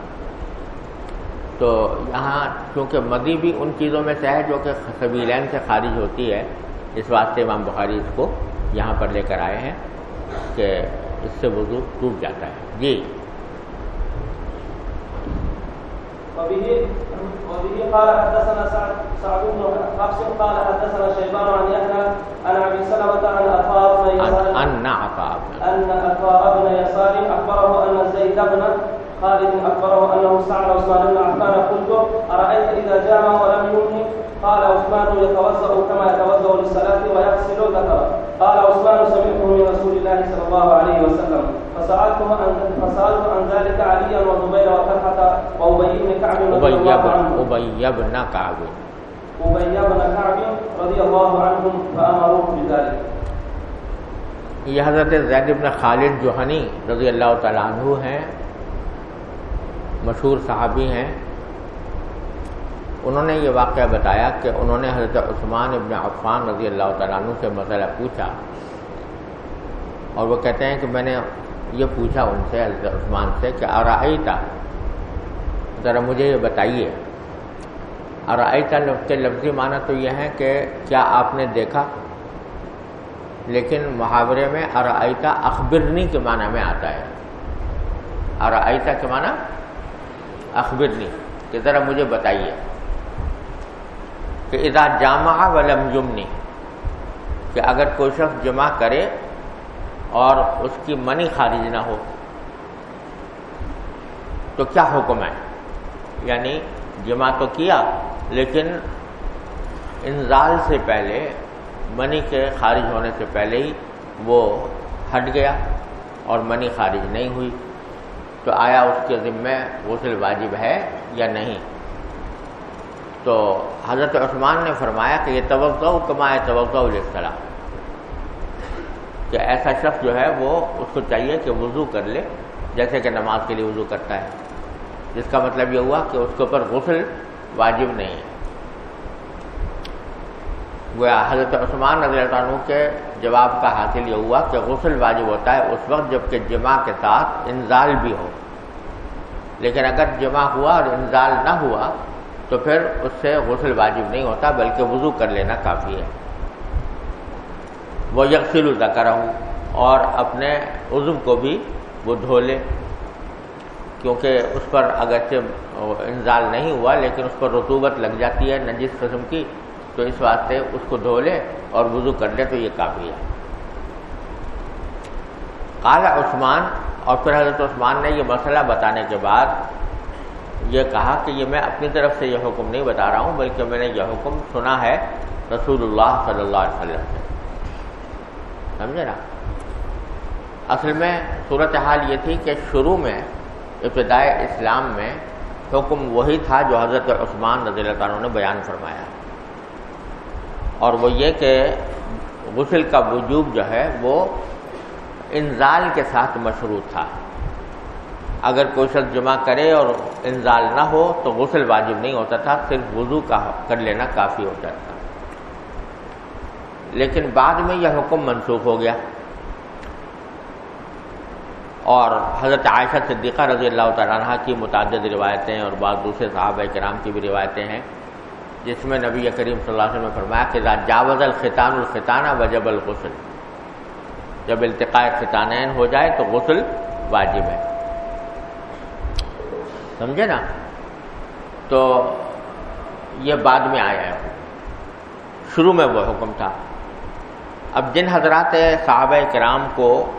تو یہاں، چونکہ مدی بھی ان چیزوں میں سے ہے جو کہ سبیلین سے خارج ہوتی ہے، اس واسطے امام بخاری اس کو یہاں پر لے کر آئے ہیں کہ اس سے وضو ٹوٹ جاتا ہے۔ جی۔ وبه قال حدثنا سعد سعد بن حفص قال حدثنا شيبان عن يحيى عن ابي سلمه عن عطاء بن يسار ان عطاء ان عطاء بن يسار اخبره ان زيد بن خالد اخبره انه سال عثمان بن عفان قلت ارايت اذا جامع ولم يمني قال عثمان يتوضا كما يتوضا للصلاه ويغسل ذكره قال عثمان سمعته من رسول الله صلى الله عليه وسلم. فسالته عن فسالت عن ذلك عليا وزبير وطلحه وابي بن كعب رضي الله عنهم. ابی بن کعب ابي بن كعب رضي الله عنهم فامروه بذلك. یہ حضرت زید بن خالد جوہنی رضی اللہ تعالیٰ عنہ ہیں مشہور صحابی ہیں۔ انہوں نے یہ واقعہ بتایا کہ انہوں نے حضرت عثمان ابن عفان رضی اللہ تعالیٰ عنہ سے مسئلہ پوچھا اور وہ کہتے ہیں کہ میں نے یہ پوچھا ان سے، حضرت عثمان سے کہ آرائی ذرا مجھے یہ بتائیے۔ آرائی لفظ کے لفظی معنی تو یہ ہے کہ کیا آپ نے دیکھا؟ لیکن محاورے میں ارائیتا اخبرنی کے معنی میں آتا ہے۔ ارائیتا کے معنی؟ اخبرنی، کہ ذرا مجھے بتائیے۔ کہ اذا جامع ولم یمنی، کہ اگر کوئی شخص جمع کرے اور اس کی منی خارج نہ ہو، تو کیا حکم ہے؟ یعنی جمع تو کیا، لیکن انزال سے پہلے، منی کے خارج ہونے سے پہلے ہی وہ ہٹ گیا اور منی خارج نہیں ہوئی۔ تو آیا اس کے ذمے غسل واجب ہے یا نہیں؟ تو حضرت عثمان نے فرمایا کہ یہ توقع کمائے توقع الصلاح کہ ایسا شخص جو ہے وہ اس کو چاہیے کہ وضو کر لے، جیسے کہ نماز کے لیے وضو کرتا ہے۔ جس کا مطلب یہ ہوا کہ اس کے اوپر غسل واجب نہیں ہے۔ گویا حضرت عثمان رضی اللہ عنہ کے جواب کا حاصل یہ ہوا کہ غسل واجب ہوتا ہے اس وقت جبکہ جمع کے ساتھ انزال بھی ہو۔ لیکن اگر جمع ہوا اور انزال نہ ہوا تو پھر اس سے غسل واجب نہیں ہوتا، بلکہ وضو کر لینا کافی ہے۔ وہ یکسل ادا ہوں اور اپنے عزم کو بھی وہ دھو لے۔ کیونکہ اس پر اگرچہ انزال نہیں ہوا، لیکن اس پر رطوبت لگ جاتی ہے نجیس قسم کی، تو اس واسطے اس کو دھو لے اور وضو کر لے تو یہ کافی ہے۔ کالا عثمان، اور پھر حضرت عثمان نے یہ مسئلہ بتانے کے بعد یہ کہا کہ یہ میں اپنی طرف سے یہ حکم نہیں بتا رہا ہوں، بلکہ میں نے یہ حکم سنا ہے رسول اللہ صلی اللہ علیہ وسلم سے۔ سمجھے نا؟ اصل میں صورت حال یہ تھی کہ شروع میں ابتدائے اسلام میں حکم وہی تھا جو حضرت عثمان رضی اللہ تعالیٰ نے بیان فرمایا۔ اور وہ یہ کہ غسل کا وجوب جو ہے، وہ انزال کے ساتھ مشروط تھا۔ اگر کوئی شخص جمع کرے اور انزال نہ ہو تو غسل واجب نہیں ہوتا تھا، صرف وضو کا کر لینا کافی ہوتا تھا۔ لیکن بعد میں یہ حکم منسوخ ہو گیا۔ اور حضرت عائشہ صدیقہ رضی اللہ تعالیٰ عنہ کی متعدد روایتیں اور بعض دوسرے صحابہ کرام کی بھی روایتیں ہیں، جس میں نبی کریم صلی اللہ علیہ وسلم نے فرمایا کہ جاوز الخطان الخطانہ وجب الغسل جب التقاء خطانین ہو جائے تو غسل واجب ہے۔ سمجھے نا؟ تو یہ بعد میں آیا ہے۔ شروع میں وہ حکم تھا۔ اب جن حضرات صحابہ کرام کو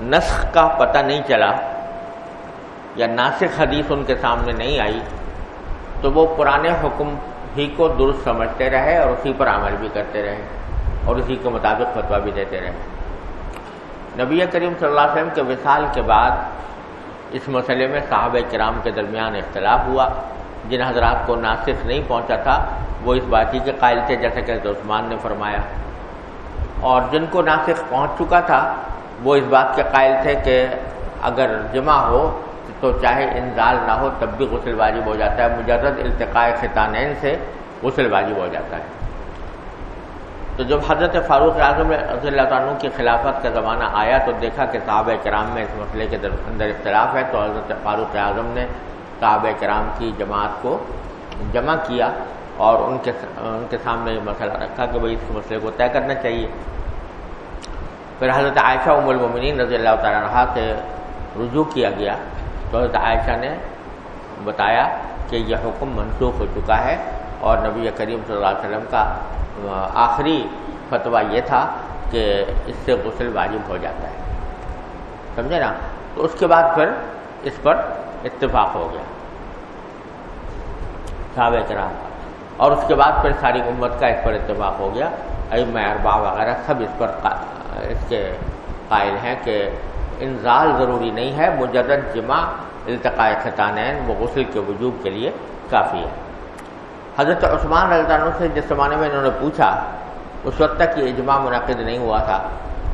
نسخ کا پتہ نہیں چلا یا ناسخ حدیث ان کے سامنے نہیں آئی، تو وہ پرانے حکم ہی کو درست سمجھتے رہے اور اسی پر عمل بھی کرتے رہے اور اسی کے مطابق فتویٰ بھی دیتے رہے۔ نبی کریم صلی اللہ علیہ وسلم کے وصال کے بعد اس مسئلے میں صحابہ کرام کے درمیان اختلاف ہوا جن حضرات کو ناسخ نہیں پہنچا تھا، وہ اس بات کے قائل تھے، جیسا کہ عثمان نے فرمایا۔ اور جن کو ناسخ پہنچ چکا تھا، وہ اس بات کے قائل تھے کہ اگر جمع ہو، تو چاہے انزال نہ ہو، تب بھی غسل واجب ہو جاتا ہے۔ مجرد التقاء خطانین سے غسل واجب ہو جاتا ہے۔ تو جب حضرت فاروق اعظم رضی اللہ عنہ کی خلافت کا زمانہ آیا تو دیکھا کہ صحابہ کرام میں اس مسئلے کے اندر اختلاف ہے، تو حضرت فاروق اعظم نے صحابہ کرام کی جماعت کو جمع کیا اور ان کے ان کے سامنے یہ مسئلہ رکھا کہ بھائی اس مسئلے کو طے کرنا چاہیے۔ پھر حضرت عائشہ ام المومنین رضی اللہ تعالیٰ عنہ سے رجوع کیا گیا۔ تو حضرت عائشہ نے بتایا کہ یہ حکم منسوخ ہو چکا ہے۔ اور نبی کریم صلی اللہ علیہ وسلم کا آخری فتویٰ یہ تھا کہ اس سے غسل واجب ہو جاتا ہے۔ سمجھے نا؟ تو اس کے بعد پھر اس پر اتفاق ہو گیا۔ صحابہ کرام۔ اور اس کے بعد پھر ساری امت کا اس پر اتفاق ہو گیا۔ ام اربا وغیرہ سب اس پر اس کے قائل ہیں کہ انزال ضروری نہیں ہے، مجرد جمع، التقاء خطانین و غسل کے وجوب کے لیے کافی ہے۔ حضرت عثمان رضی عنہ سے جس زمانے میں انہوں نے پوچھا، اس وقت تک یہ اجماع منعقد نہیں ہوا تھا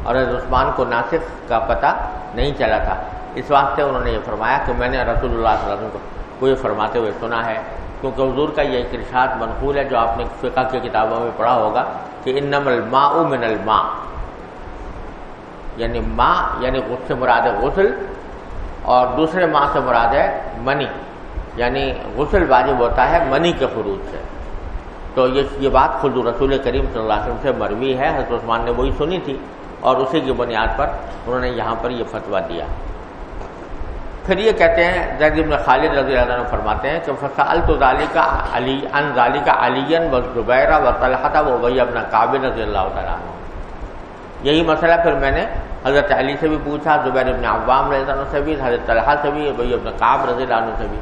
اور حضرت عثمان کو ناسخ کا پتہ نہیں چلا تھا۔ اس واسطے انہوں نے یہ فرمایا کہ میں نے رسول اللہ صلی اللہ علیہ وسلم کو یہ فرماتے ہوئے سنا ہے، کیونکہ حضور کا یہ ایک ارشاد منقول ہے جو آپ نے فقہ کی کتابوں میں پڑھا ہوگا کہ انم الماء من الماء۔ یعنی ماں یعنی غصے مراد غسل اور دوسرے ماں سے مراد ہے منی۔ یعنی غسل واجب ہوتا ہے، منی کے خروج سے۔ تو یہ بات خود رسول کریم صلی اللہ علیہ وسلم سے مروی ہے، حضرت عثمان نے وہی سنی تھی اور اسی کی بنیاد پر انہوں نے یہاں پر یہ فتویٰ دیا۔ پھر یہ کہتے ہیں، زید ابن خالد رضی اللہ عنہ فرماتے ہیں کہ فصال تو ظالی کا علی ان ظالی کا علین و زبیرہ و طلحہ وہ وہی اپنا قابل رضی اللہ تعالیٰ عنہ۔ یہی مسئلہ پھر میں نے حضرت علی سے بھی پوچھا، زبیر ابن عوام رضی اللہ عنہ سے بھی، حضرت طلحہ سے بھی وہی اپنا قاب رضی اللہ عنہ سے بھی۔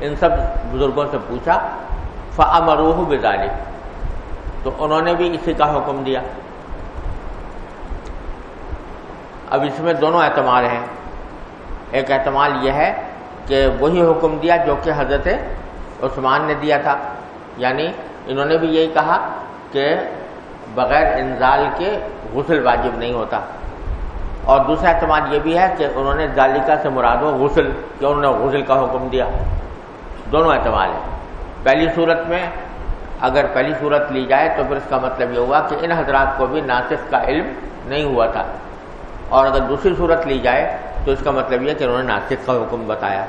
ان سب بزرگوں سے پوچھا فمروح بزالی تو انہوں نے بھی اسی کا حکم دیا۔ اب اس میں دونوں اعتماد ہیں۔ ایک احتمال یہ ہے کہ وہی حکم دیا جو کہ حضرت عثمان نے دیا تھا۔ یعنی انہوں نے بھی یہی کہا کہ بغیر انزال کے غسل واجب نہیں ہوتا۔ اور دوسرا اعتماد یہ بھی ہے کہ انہوں نے ذالکہ سے مراد ہو غسل، کہ انہوں نے غسل کا حکم دیا۔ دونوں اعتماد ہیں۔ پہلی صورت میں اگر پہلی صورت لی جائے تو پھر اس کا مطلب یہ ہوا کہ ان حضرات کو بھی ناصف کا علم نہیں ہوا تھا۔ اور اگر دوسری صورت لی جائے تو اس کا مطلب یہ کہ انہوں نے ناسک کا حکم بتایا۔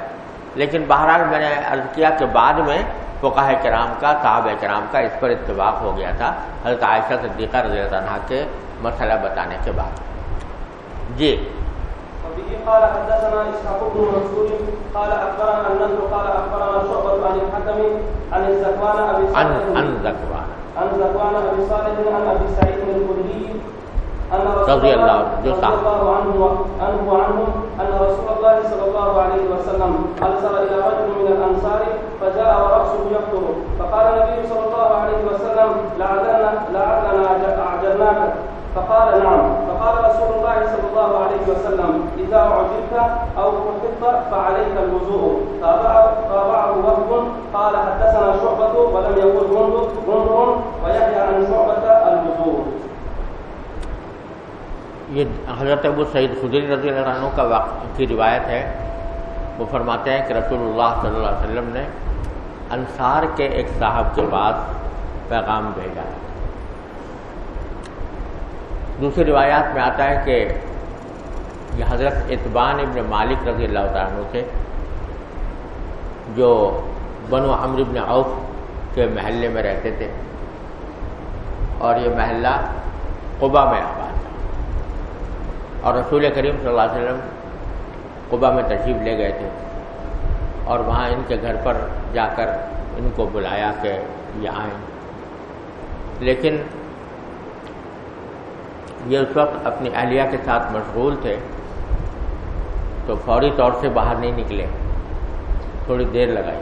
لیکن بہرحال میں نے عرض کیا کہ بعد میں فقاہ کرام کا، صحابہ کرام کا اس پر اتفاق ہو گیا تھا حضرت عائشہ صدیقہ رضی اللہ عنہ کے مسئلہ بتانے کے بعد۔ جی۔ قال حدثنا اسحاق بن منصور قال اخبرنا النضر قال اخبرنا شعبة عن الحكم عن الزكوان ابي عن صالح عن ذکوان عن زكوان ابي صالح عن ابي سعيد الخدري ان رسول رضي الله رضي جو صاحب. الله عنه عنه وعنهم ان رسول الله صلى الله عليه وسلم ارسل الى رجل من الانصار فجاء وراسه يقطر فقال النبي صلى الله عليه وسلم لعلنا لعلنا اعجلناك فقال نعم. فقال رسول الله صلى الله عليه وسلم اذا عجلت او كفرت فعليك الوضوء. تابعه تابعه وهب قال حدثنا شعبة ولم يقل غندر غندر ويحيى عن شعبة الوضوء. یہ حضرت ابو سعید خدری رضی اللہ عنہ کا واقع کی روایت ہے۔ وہ فرماتے ہیں کہ رسول اللہ صلی اللہ علیہ وسلم نے انصار کے ایک صاحب کے پاس پیغام بھیجا۔ ہے دوسری روایات میں آتا ہے کہ یہ حضرت اطبان ابن مالک رضی اللہ تعالیٰ عنہ تھے، جو بنو عمر ابن عوف کے محلے میں رہتے تھے۔ اور یہ محلہ قبا میں آباد تھا۔ اور رسول کریم صلی اللہ علیہ وسلم قبا میں تشریف لے گئے تھے۔ اور وہاں ان کے گھر پر جا کر ان کو بلایا کہ یہ آئیں۔ لیکن یہ اس وقت اپنی اہلیہ کے ساتھ مشغول تھے تو فوری طور سے باہر نہیں نکلے۔ تھوڑی دیر لگائی۔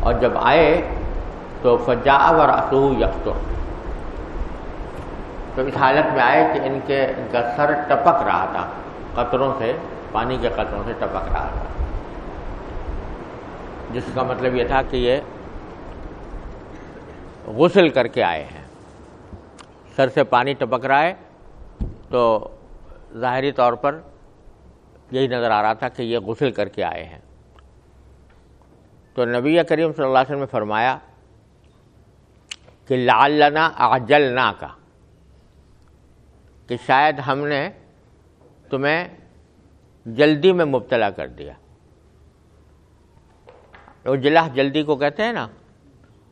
اور جب آئے تو فجا و رسو یکتو تو اس حالت میں آئے کہ ان کے ان کا سر ٹپک رہا تھا۔ قطروں سے، پانی کے قطروں سے ٹپک رہا تھا۔ جس کا مطلب یہ تھا کہ یہ غسل کر کے آئے ہیں۔ سر سے پانی ٹپک رہا ہے تو ظاہری طور پر یہی نظر آ رہا تھا کہ یہ غسل کر کے آئے ہیں۔ تو نبی کریم صلی اللہ علیہ وسلم نے فرمایا کہ لعلنا اعجلنا کا کہ شاید ہم نے تمہیں جلدی میں مبتلا کر دیا۔ اجلا جلدی کو کہتے ہیں نا،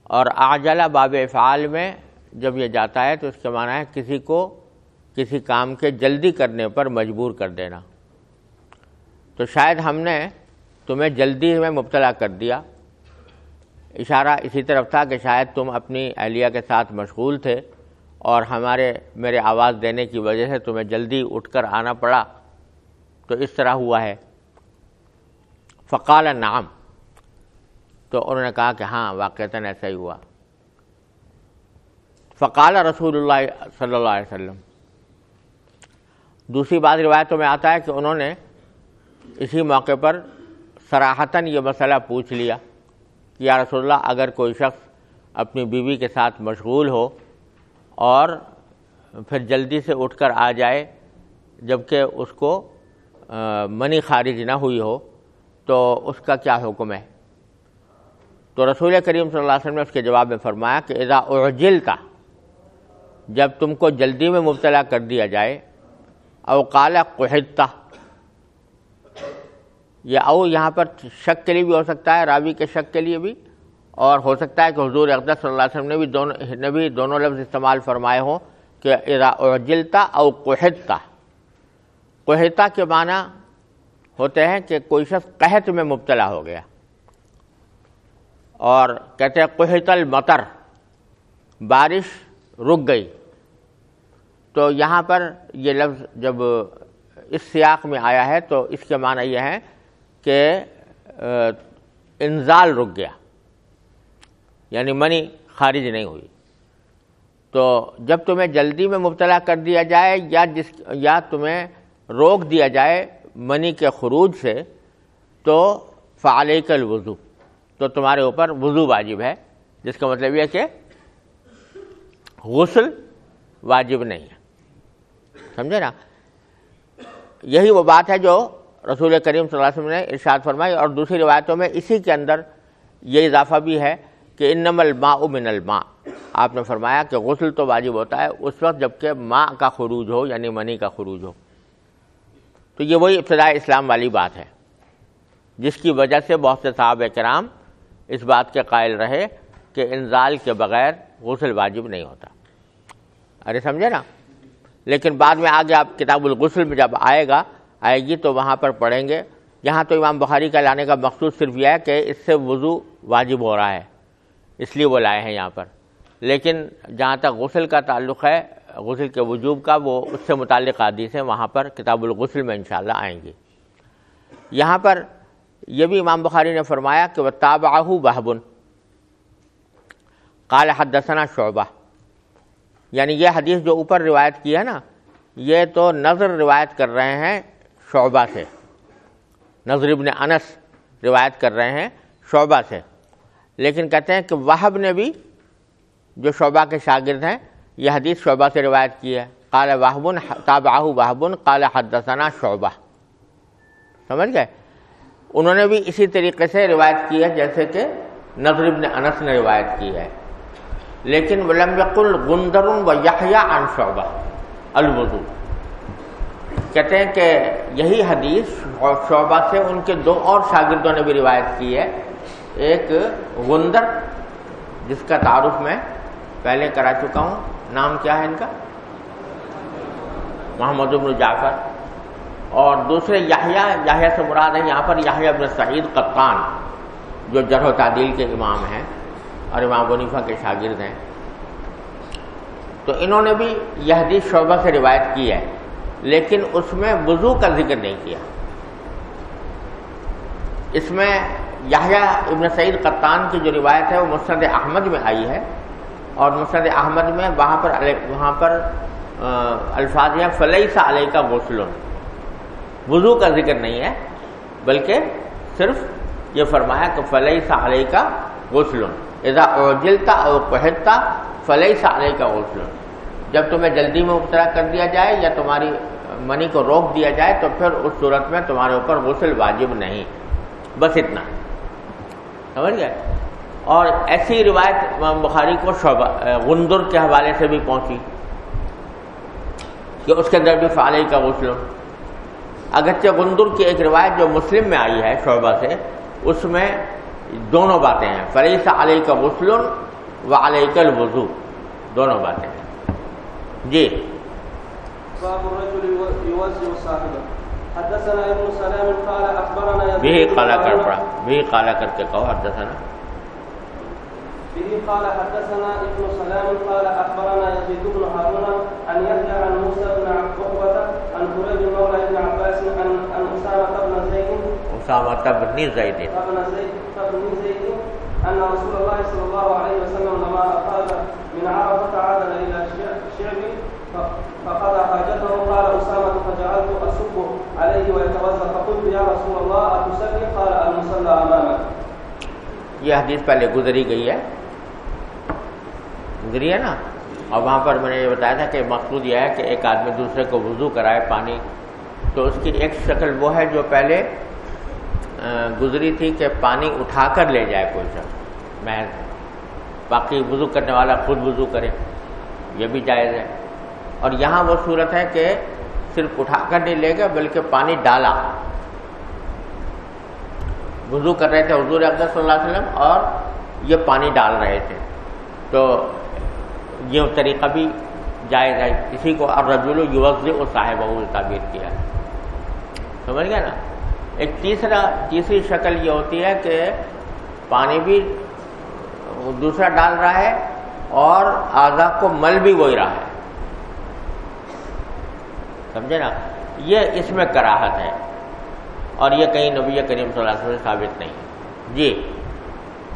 اور آجلا باب افعال میں جب یہ جاتا ہے تو اس کے معنی ہے کسی کو کسی کام کے جلدی کرنے پر مجبور کر دینا۔ تو شاید ہم نے تمہیں جلدی میں مبتلا کر دیا۔ اشارہ اسی طرف تھا کہ شاید تم اپنی اہلیہ کے ساتھ مشغول تھے اور ہمارے میرے آواز دینے کی وجہ سے تمہیں جلدی اٹھ کر آنا پڑا۔ تو اس طرح ہوا ہے۔ فقال نام تو انہوں نے کہا کہ ہاں واقعتاً ایسا ہی ہوا۔ فقال رسول اللہ صلی اللہ علیہ وسلم۔ دوسری بات روایتوں میں آتا ہے کہ انہوں نے اسی موقع پر سراہتاً یہ مسئلہ پوچھ لیا کہ یا رسول اللہ، اگر کوئی شخص اپنی بیوی کے ساتھ مشغول ہو اور پھر جلدی سے اٹھ کر آ جائے جبکہ اس کو منی خارج نہ ہوئی ہو، تو اس کا کیا حکم ہے؟ تو رسول کریم صلی اللہ علیہ وسلم نے اس کے جواب میں فرمایا کہ اذا اعجلتا جب تم کو جلدی میں مبتلا کر دیا جائے، او قال قحطہ یہ او یہاں پر شک کے لیے بھی ہو سکتا ہے، راوی کے شک کے لیے بھی، اور ہو سکتا ہے کہ حضور اقدس صلی اللہ علیہ وسلم نے بھی دونوں، نے بھی دونوں لفظ استعمال فرمائے ہوں کہ اذا او قحطہ۔ قحطہ کے معنی ہوتے ہیں کہ کوئی شخص قحط میں مبتلا ہو گیا۔ اور کہتے ہیں قحط المطر، بارش رک گئی۔ تو یہاں پر یہ لفظ جب اس سیاق میں آیا ہے تو اس کے معنی یہ ہے کہ انزال رک گیا۔ یعنی منی خارج نہیں ہوئی۔ تو جب تمہیں جلدی میں مبتلا کر دیا جائے یا جس، یا تمہیں روک دیا جائے منی کے خروج سے، تو فعلیک الوضو۔ تو تمہارے اوپر وضو واجب ہے، جس کا مطلب یہ کہ غسل واجب نہیں ہے۔ سمجھے نا؟ یہی وہ بات ہے جو رسول کریم صلی اللہ علیہ وسلم نے ارشاد فرمائی اور دوسری روایتوں میں اسی کے اندر یہ اضافہ بھی ہے کہ انم الماء من الماء۔ آپ نے فرمایا کہ غسل تو واجب ہوتا ہے اس وقت جبکہ ماں کا خروج ہو یعنی منی کا خروج ہو۔ تو یہ وہی ابتداء اسلام والی بات ہے، جس کی وجہ سے بہت سے صحابہ کرام اس بات کے قائل رہے کہ انزال کے بغیر غسل واجب نہیں ہوتا۔ ارے سمجھے نا؟ لیکن بعد میں آگے آپ کتاب الغسل میں جب آئے گا، آئے گی تو وہاں پر پڑھیں گے۔ یہاں تو امام بخاری کا لانے کا مقصود صرف یہ ہے کہ اس سے وضو واجب ہو رہا ہے، اس لیے وہ لائے ہیں یہاں پر۔ لیکن جہاں تک غسل کا تعلق ہے، غسل کے وجوب کا، وہ اس سے متعلق حدیث ہیں، وہاں پر کتاب الغسل میں انشاءاللہ آئیں گی۔ یہاں پر یہ بھی امام بخاری نے فرمایا کہ وہ تاباہ بہبن قال حدثنا شعبہ۔ یعنی یہ حدیث جو اوپر روایت کی ہے نا، یہ تو نظر روایت کر رہے ہیں شعبہ سے۔ نظر ابن انس روایت کر رہے ہیں شعبہ سے۔ لیکن کہتے ہیں کہ وہب نے بھی جو شعبہ کے شاگرد ہیں، یہ حدیث شعبہ سے روایت کی ہے۔ قال واہبن تاباہ واہبن قال حدثنا شعبہ۔ سمجھ گئے؟ انہوں نے بھی اسی طریقے سے روایت کی ہے، جیسے کہ نظر ابن انس نے روایت کی ہے۔ لیکن ولم یقل غندر و یحییٰ عن شعبہ، الوضو۔ کہتے ہیں کہ یہی حدیث اور شعبہ سے ان کے دو اور شاگردوں نے بھی روایت کی ہے۔ ایک غندر، جس کا تعارف میں پہلے کرا چکا ہوں۔ نام کیا ہے ان کا؟ محمد بن جعفر۔ اور دوسرے یاہیا یاہیا سے مراد ہے یہاں پر یاہیا ابن سعید قطان، جو جرح و تعدیل کے امام ہیں۔ اور امام ونیفا کے شاگرد ہیں۔ تو انہوں نے بھی یہ حدیث شعبہ سے روایت کی ہے، لیکن اس میں وضو کا ذکر نہیں کیا۔ اس میں یاہیا ابن سعید قطان کی جو روایت ہے، وہ مسند احمد میں آئی ہے۔ اور مسند احمد میں وہاں پر وہاں پر الفاظ ہیں فلئی سا علیہ کا غسل وضو کا ذکر نہیں ہے، بلکہ صرف یہ فرمایا کہ فلئی سا علیہ کا غسل اذا اوجلتا اور قحطتا فلئی سا کا غسل جب تمہیں جلدی میں مبتلا کر دیا جائے یا تمہاری منی کو روک دیا جائے، تو پھر اس صورت میں تمہارے اوپر غسل واجب نہیں۔ بس اتنا۔ سمجھ گئے؟ اور ایسی روایت بخاری کو شعبہ، غندر کے حوالے سے بھی پہنچی کہ اس کے اندر بھی فالح کا غسل۔ اگرچہ غندر کی ایک روایت جو مسلم میں آئی ہے شعبہ سے، اس میں دونوں باتیں ہیں۔ فریس علیہ کا غسل و علیہ کا وضو دونوں باتیں ہیں۔ جی۔ بھی کالا کر پڑا بھی کالا کر کے کہو حدثنا؟ به قال حدثنا ابن سلام قال اخبرنا يزيد بن هارون ان يحيى عن موسى بن عقبه عن قريب مولى ابن عباس عن اسامه بن اسامه بن زيد بن زيد بن زيد ان رسول الله صلى الله عليه وسلم لما افاض من عرفه عاد الى شعب فقضى حاجته قال اسامه فجعلت اصب عليه ويتوضا فقلت يا رسول الله اتصلي قال المصلى امامك یہ حدیث پہلے گزری گئی ہے۔ گزری ہے نا؟ اور وہاں پر میں نے یہ بتایا تھا کہ مقصود یہ ہے کہ ایک آدمی دوسرے کو وضو کرائے پانی تو اس کی ایک شکل وہ ہے جو پہلے گزری تھی کہ پانی اٹھا کر لے جائے کوئی شخص۔ میں باقی وضو کرنے والا خود وضو کرے، یہ بھی جائز ہے۔ اور یہاں وہ صورت ہے کہ صرف اٹھا کر نہیں لے گا بلکہ پانی ڈالا۔ وضو کر رہے تھے حضور اقدر صلی اللہ علیہ وسلم اور یہ پانی ڈال رہے تھے۔ تو یہ طریقہ بھی جائز ہے۔ کسی کو اور رجول یوز و صاحب تعبیر کیا۔ سمجھ گیا نا؟ ایک تیسرا، تیسری شکل یہ ہوتی ہے کہ پانی بھی دوسرا ڈال رہا ہے اور آزا کو مل بھی وہی رہا ہے۔ سمجھے نا؟ یہ اس میں کراہت ہے اور یہ کہیں نبی کریم صلی اللہ علیہ وسلم ثابت نہیں۔ جی۔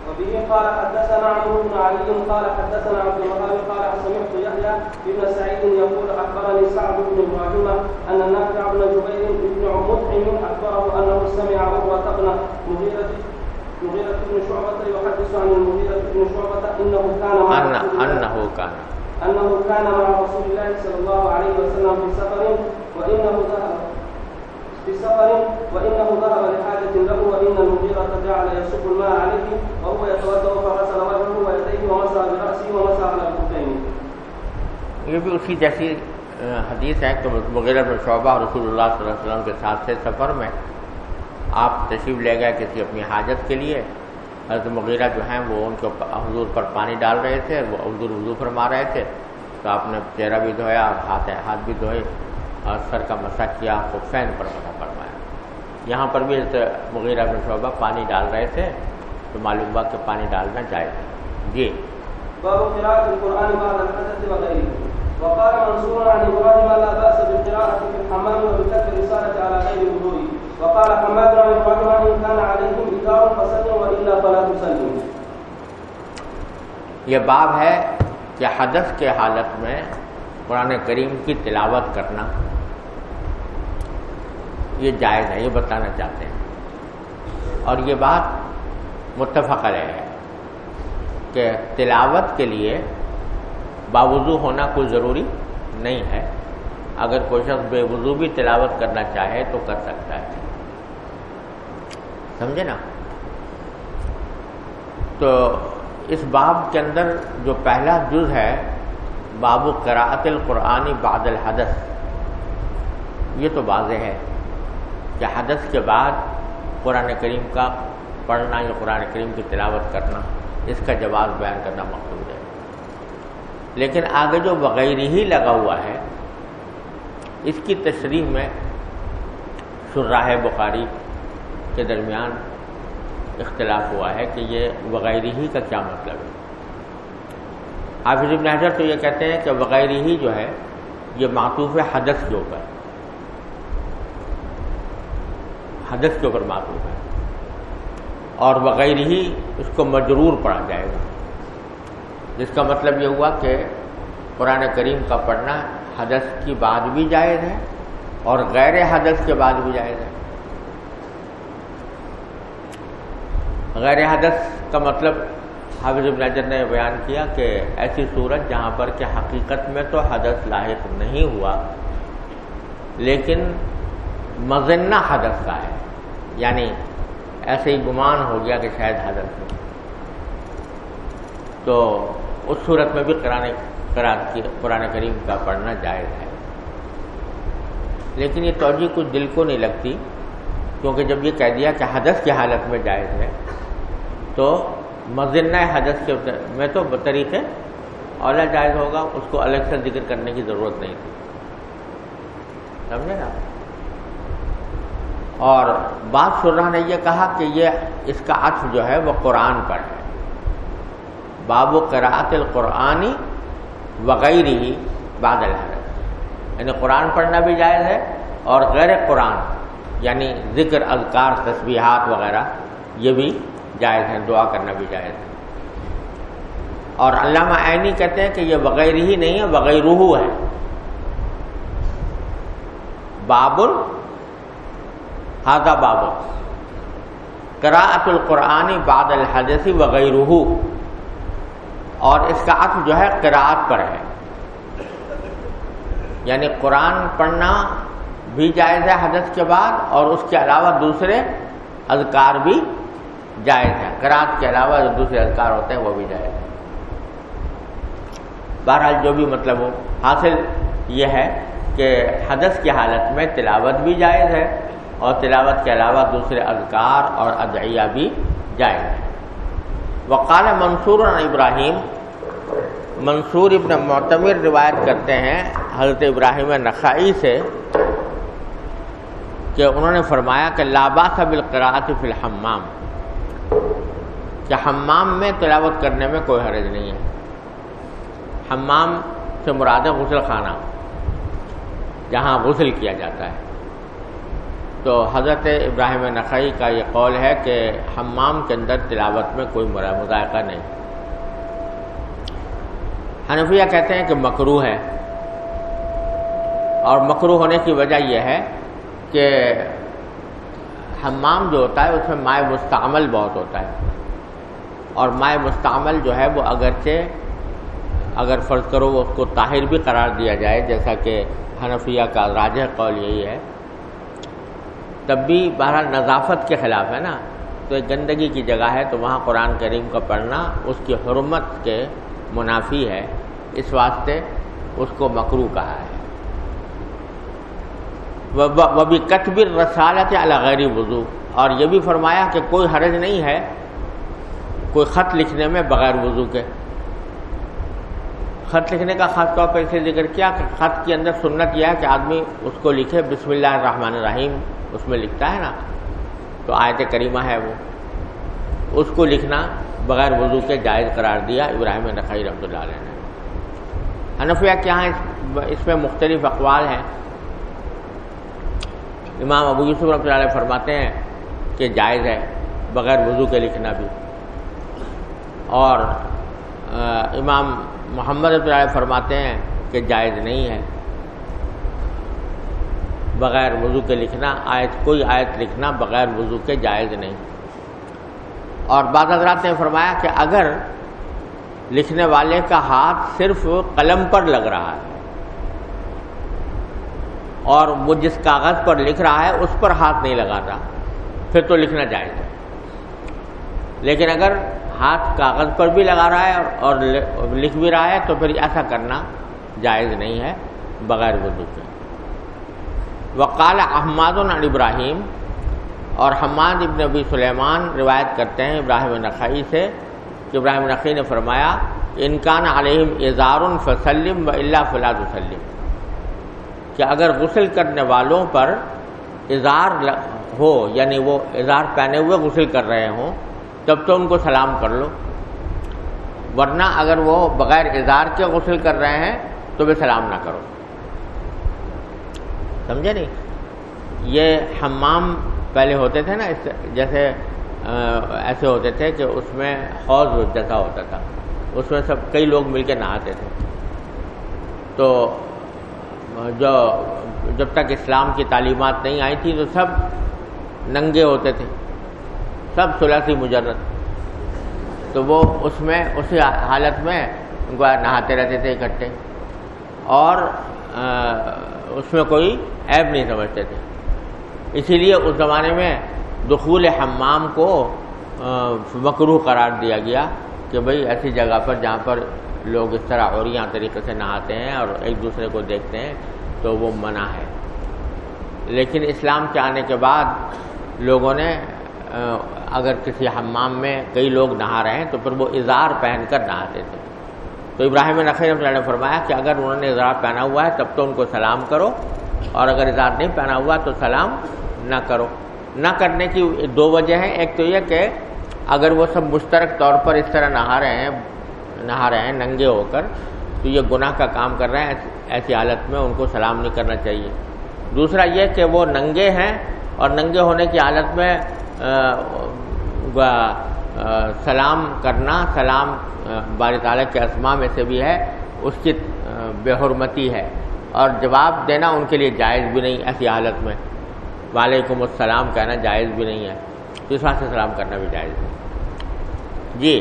وبه قال حدثنا عمرو بن علي قال حدثنا عبد الوهاب قال سمعت يحيى بن سعيد يقول اخبرني سعد بن ابراهيم ان نافع بن جبير بن مطعم اخبره انه سمع عروه بن مغيره مغيرة بن شعبة يحدث عن المغيرة بن شعبة انه كان مع انه كان. انه كان مع رسول الله صلى الله عليه وسلم في سفر وانه ذهب. في سفر وانه ذهب لحاجه له وان المغيرة جعل يسوق الماء عليه، وهو يتوضا فغسل وجهه ويديه ومسح براسه ومسح على الكفين. یہ بھی اسی جیسی حدیث ہے کہ مغیرہ بن شعبہ رسول اللہ صلی اللہ علیہ وسلم کے ساتھ سے سفر میں، آپ تشریف لے گئے کسی اپنی حاجت کے لیے، حضرت مغیرہ جو ہیں وہ ان کے حضور پر پانی ڈال رہے تھے، وہ حضور وضو فرما رہے تھے، تو آپ نے چہرہ بھی دھویا اور ہاتھ ہاتھ بھی دھوئے اور سر کا مسا کیا کو فین پر مسا فرمایا۔ یہاں پر بھی مغیرہ بن شعبہ پانی ڈال رہے تھے تو معلوم ہوا کہ پانی ڈالنا جائے جی۔ وقال منصور عن لا في الحمام على غير وقال حماد عن كان فلا یہ باب ہے کہ حدث کے حالت میں قرآن کریم کی تلاوت کرنا۔ یہ جائز ہے، یہ بتانا چاہتے ہیں۔ اور یہ بات متفق علیہ ہے کہ تلاوت کے لیے باوضو ہونا کوئی ضروری نہیں ہے۔ اگر کوئی شخص بے وضو بھی تلاوت کرنا چاہے تو کر سکتا ہے۔ سمجھے نا؟ تو اس باب کے اندر جو پہلا جز ہے، باب قراءت القرآنی بعد الحدث، یہ تو واضح ہے۔ کہ حدث کے بعد قرآن کریم کا پڑھنا یا قرآن کریم کی تلاوت کرنا، اس کا جواب بیان کرنا مقصود ہے۔ لیکن آگے جو وغیرہ ہی لگا ہوا ہے، اس کی تشریح میں شراہ بخاری کے درمیان اختلاف ہوا ہے کہ یہ وغیرہ ہی کا کیا مطلب ہے۔ حافظ ابن حضر تو یہ کہتے ہیں کہ وغیرہ ہی جو ہے، یہ معطوف حدث کے اوپر۔ حدث کے اوپر معطوف ہے۔ اور وغیرہ ہی اس کو مجرور پڑھا جائے گا۔ جس کا مطلب یہ ہوا کہ قرآن کریم کا پڑھنا حدث کی بات بھی جائز ہے اور غیر حدث کے بعد بھی جائز ہے۔ غیر حدث کا مطلب حافظ ابن نجر نے بیان کیا کہ ایسی صورت جہاں پر کہ حقیقت میں تو حدث لاحق نہیں ہوا، لیکن مزنہ حدث کا ہے۔ یعنی ایسے ہی گمان ہو گیا کہ شاید حدث نہیں تو اس صورت میں بھی قرآن قرآن کریم کا پڑھنا جائز ہے۔ لیکن یہ توجہ کچھ دل کو نہیں لگتی، کیونکہ جب یہ کہہ دیا کہ حدث کی حالت میں جائز ہے، تو مزنہ حدث کے میں تو بطریقے اولا جائز ہوگا، اس کو الگ سے ذکر کرنے کی ضرورت نہیں تھی۔ سمجھے نا؟ اور بات سرح نے یہ کہا کہ یہ اس کا عطف جو ہے وہ قرآن پر ہے۔ باب و قرآت القرآنی وغیرہ ہی بادل حرت یعنی قرآن پڑھنا بھی جائز ہے اور غیر قرآن یعنی ذکر، اذکار، تسبیحات وغیرہ، یہ بھی جائز ہے دعا کرنا بھی جائز ہے۔ اور علامہ عینی کہتے ہیں کہ یہ بغیر ہی نہیں ہے بغیر ہے۔ بابل ہاضا بابل کراۃ القرآنی باد الحدثی وغیرہ اور اس کا عطف جو ہے قراءت پر ہے. یعنی قرآن پڑھنا بھی جائز ہے حدث کے بعد اور اس کے علاوہ دوسرے اذکار بھی جائز ہے قرآت کے علاوہ جو دوسرے اذکار ہوتے ہیں وہ بھی جائز ہے بہرحال جو بھی مطلب ہو، حاصل یہ ہے کہ حدث کی حالت میں تلاوت بھی جائز ہے اور تلاوت کے علاوہ دوسرے اذکار اور ادعیہ بھی جائز ہے وقال منصور ابراہیم، منصور ابن معتمر روایت کرتے ہیں حضرت ابراہیم نقائی سے کہ انہوں نے فرمایا کہ لاباس بالقراءت فی الحمام، کہ حمام میں تلاوت کرنے میں کوئی حرج نہیں ہے۔ حمام سے مراد غسل خانہ، جہاں غسل کیا جاتا ہے۔ تو حضرت ابراہیم نقی کا یہ قول ہے کہ حمام کے اندر تلاوت میں کوئی مذائقہ نہیں۔ حنفیہ کہتے ہیں کہ مکرو ہے۔ اور مکرو ہونے کی وجہ یہ ہے کہ حمام جو ہوتا ہے، اس میں مائع مستعمل بہت ہوتا ہے۔ اور مائع مستعمل جو ہے، وہ اگرچہ اگر فرض کرو اس کو طاہر بھی قرار دیا جائے، جیسا کہ حنفیہ کا راجہ قول یہی ہے۔ تب بھی بہرحال نظافت کے خلاف ہے نا؟ تو ایک گندگی کی جگہ ہے، تو وہاں قرآن کریم کا پڑھنا اس کی حرمت کے منافی ہے۔ اس واسطے اس کو مکرو کہا ہے۔ وہ بھی کتبر رسالت غیر وضو۔ اور یہ بھی فرمایا کہ کوئی حرج نہیں ہے، کوئی خط لکھنے میں بغیر وضو کے۔ خط لکھنے کا خاص طور پر اسے ذکر کیا کہ خط کے اندر سنت یہ ہے کہ آدمی اس کو لکھے، بسم اللہ الرحمن الرحیم۔ اس میں لکھتا ہے نا، تو آیت کریمہ ہے وہ۔ اس کو لکھنا بغیر وضو کے جائز قرار دیا ابراہیم نقی رحمۃ اللہ علیہ نے۔ حنفیہ کیا ہیں؟ اس میں مختلف اقوال ہیں۔ امام ابو یوسف رحمۃ اللہ علیہ فرماتے ہیں کہ جائز ہے بغیر وضو کے لکھنا بھی۔ اور امام محمد رحمۃ اللہ علیہ فرماتے ہیں کہ جائز نہیں ہے۔ بغیر وضو کے لکھنا، آیت، کوئی آیت لکھنا بغیر وضو کے جائز نہیں۔ اور بعض حضرات نے فرمایا کہ اگر لکھنے والے کا ہاتھ صرف قلم پر لگ رہا ہے اور وہ جس کاغذ پر لکھ رہا ہے اس پر ہاتھ نہیں لگاتا، پھر تو لکھنا جائز ہے۔ لیکن اگر ہاتھ کاغذ پر بھی لگا رہا ہے اور لکھ بھی رہا ہے تو پھر ایسا کرنا جائز نہیں ہے بغیر وضو کے۔ وقال احمد عن ابراہیم اور حماد ابن ابی سلیمان روایت کرتے ہیں ابراہیم نقی سے کہ ابراہیم نقی نے فرمایا انکان علیہم اظہار فسلم و اللہ فلاد وسلم کہ اگر غسل کرنے والوں پر اظہار ہو یعنی وہ اظہار پہنے ہوئے غسل کر رہے ہوں، تب تو ان کو سلام کر لو۔ ورنہ اگر وہ بغیر اظہار کے غسل کر رہے ہیں، تو بھی سلام نہ کرو۔ سمجھے نہیں؟ یہ حمام پہلے ہوتے تھے نا جیسے ایسے ہوتے تھے کہ اس میں حوض جیسا ہوتا تھا۔ اس میں سب کئی لوگ مل کے نہاتے تھے۔ تو جو، جب تک اسلام کی تعلیمات نہیں آئی تھی تو سب ننگے ہوتے تھے۔ سب سلاسی مجرد۔ تو وہ اس میں، اسی حالت میں ان کو نہاتے رہتے تھے اکٹھے۔ اور اس میں کوئی عیب نہیں سمجھتے تھے۔ اسی لیے اس زمانے میں دخول حمام کو مکروح قرار دیا گیا کہ بھئی ایسی جگہ پر جہاں پر لوگ اس طرح اوریاں طریقے سے نہاتے ہیں اور ایک دوسرے کو دیکھتے ہیں تو وہ منع ہے۔ لیکن اسلام کے آنے کے بعد لوگوں نے اگر کسی حمام میں کئی لوگ نہا رہے ہیں تو پھر وہ اظہار پہن کر نہاتے تھے۔ تو ابراہیم نقی اللہ نے فرمایا کہ اگر انہوں نے اظہار پہنا ہوا ہے، تب تو ان کو سلام کرو، اور اگر اظہار نہیں پہنا ہوا تو سلام نہ کرو۔ نہ کرنے کی دو وجہ ہیں۔ ایک تو یہ کہ اگر وہ سب مشترک طور پر اس طرح نہا رہے ہیں، نہا رہے ہیں، ننگے ہو کر، تو یہ گناہ کا کام کر رہے ہیں، ایسی حالت میں ان کو سلام نہیں کرنا چاہیے۔ دوسرا یہ کہ وہ ننگے ہیں، اور ننگے ہونے کی حالت میں سلام کرنا، سلام بار تعالیٰ کے اسما میں سے بھی ہے، اس کی بے حرمتی ہے۔ اور جواب دینا ان کے لیے جائز بھی نہیں ایسی حالت میں۔ وعلیکم السلام کہنا جائز بھی نہیں ہے۔ اس بات سے سلام کرنا بھی جائز ہے جی۔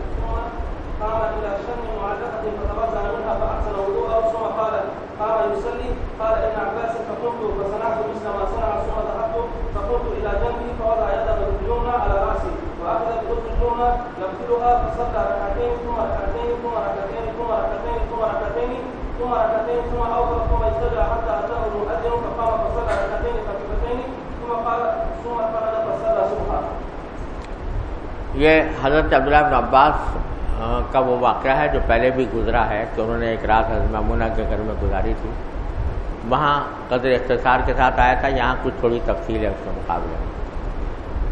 قال إلى شم معلقة فتوضأ منها فأحسن وضوءه، ثم قال قام يصلي. قال ابن عباس فقمت فصنعت مثل ما صنع ثم ذهبت فقمت إلى جنبه فوضع يده اليمنى على رأسي. وأخذ بيده اليمنى يقتلها فصلى ركعتين، ثم ركعتين ثم ركعتين ثم ركعتين ثم ركعتين ثم ركعتين، ثم أوقف ثم استجع حتى أتاه المؤذن، فقام فصلى ركعتين خفيفتين، ثم قال ثم خرج فصلى صبحا. یہ حضرت عبداللہ بن عباس ہاں، کا وہ واقعہ ہے جو پہلے بھی گزرا ہے کہ انہوں نے ایک رات حضرت ممونہ کے گھر میں گزاری تھی۔ وہاں قدر اختصار کے ساتھ آیا تھا، یہاں کچھ تھوڑی تفصیل ہے اس کے مقابلے میں۔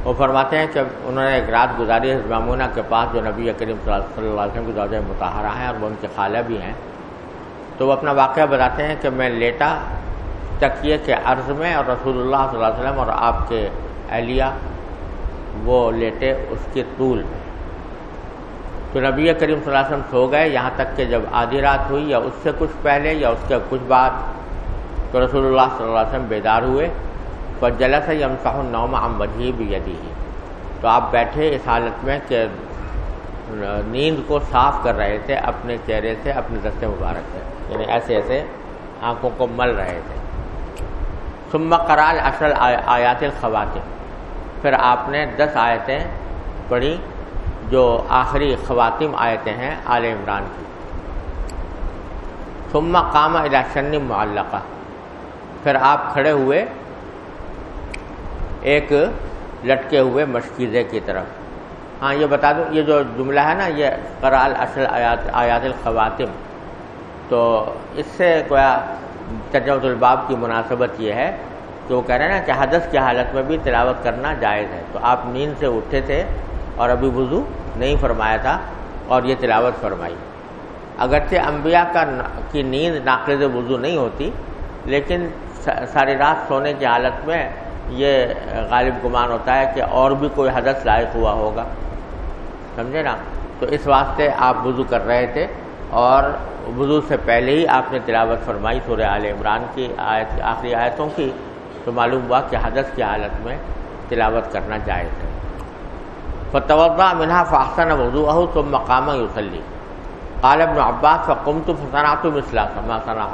وہ فرماتے ہیں کہ انہوں نے ایک رات گزاری، حضرت ممونہ کے پاس جو نبی کریم صلی اللہ علیہ وسلم کی درجۂ متحرہ ہیں اور وہ ان کے خالہ بھی ہیں۔ تو وہ اپنا واقعہ بتاتے ہیں کہ میں لیٹا تکیے کے عرض میں اور رسول اللہ صلی اللہ علیہ وسلم اور آپ کے اہلیہ وہ لیٹے اس کے طول میں۔ تو نبی کریم صلی اللہ علیہ وسلم سو گئے، یہاں تک کہ جب آدھی رات ہوئی یا اس سے کچھ پہلے یا اس کے کچھ بعد تو رسول اللہ صلی اللہ علیہ وسلم بیدار ہوئے۔ پر جلس یم صاح ام وجی بھی ہی تو آپ بیٹھے اس حالت میں کہ نیند کو صاف کر رہے تھے، اپنے چہرے سے، اپنے دستے مبارک سے یعنی ایسے ایسے آنکھوں کو مل رہے تھے۔ ثم کرال اصل آیات الخواتین پھر آپ نے دس آیتیں پڑھی۔ جو آخری خواتین آیتیں ہیں آل عمران کی۔ ثم قام الاشن معلقہ۔ پھر آپ کھڑے ہوئے ایک لٹکے ہوئے مشکیزے کی طرف۔ ہاں یہ بتا دوں یہ جو جملہ ہے نا، یہ قرال اصل آیات آیات الخواتم۔ تو اس سے کویا تجوت الباب کی مناسبت یہ ہے کہ وہ کہہ رہے ہیں نا کہ حدث کی حالت میں بھی تلاوت کرنا جائز ہے۔ تو آپ نیند سے اٹھے تھے اور ابھی وضو نہیں فرمایا تھا اور یہ تلاوت فرمائی۔ اگرچہ انبیاء کا کی نیند ناقد وضو نہیں ہوتی، لیکن ساری رات سونے کی حالت میں یہ غالب گمان ہوتا ہے کہ اور بھی کوئی حدث لائق ہوا ہوگا۔ سمجھے نا؟ تو اس واسطے آپ وضو کر رہے تھے اور وضو سے پہلے ہی آپ نے تلاوت فرمائی سورہ عال عمران کی آیت آخری آیتوں کی، تو معلوم ہوا کہ حدث کی حالت میں تلاوت کرنا جائز ہے۔ فتوضا منہا فاحسن وضوءه ثم مقام يصلي. قال ابن عباس فقمت فصنعت مثل ما صنع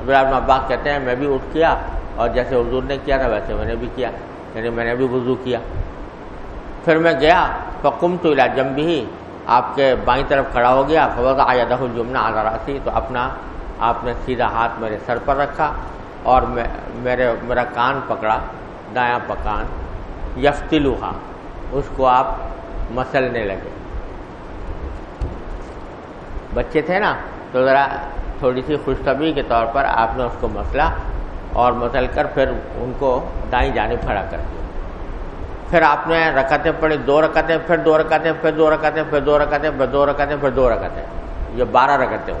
عبداللہ ابن عباس کہتے ہیں، میں بھی اٹھ کیا اور جیسے حضور نے کیا تھا ویسے میں نے بھی کیا یعنی میں نے بھی وضو کیا۔ پھر میں گیا، فقمت الى جنبه، آپ کے بائیں طرف کھڑا ہو گیا، فوضع يده الجمنہ على تو اپنا آپ نے سیدھا ہاتھ میرے سر پر رکھا اور میں میرے میرا کان پکڑا، دایاں پکان یفتلوہا اس کو آپ مسلنے لگے۔ بچے تھے نا، تو ذرا تھوڑی سی خوشخبری کے طور پر آپ نے اس کو مسلا اور مسل کر پھر ان کو دائیں جانب کھڑا کر دیا۔ پھر آپ نے رکعتیں پڑھی، دو رکعتیں، پھر دو رکعتیں، پھر دو رکعتیں، پھر دو رکعتیں، پھر دو رکعتیں، پھر دو رکعتیں۔ یہ بارہ رکعتیں ہوں۔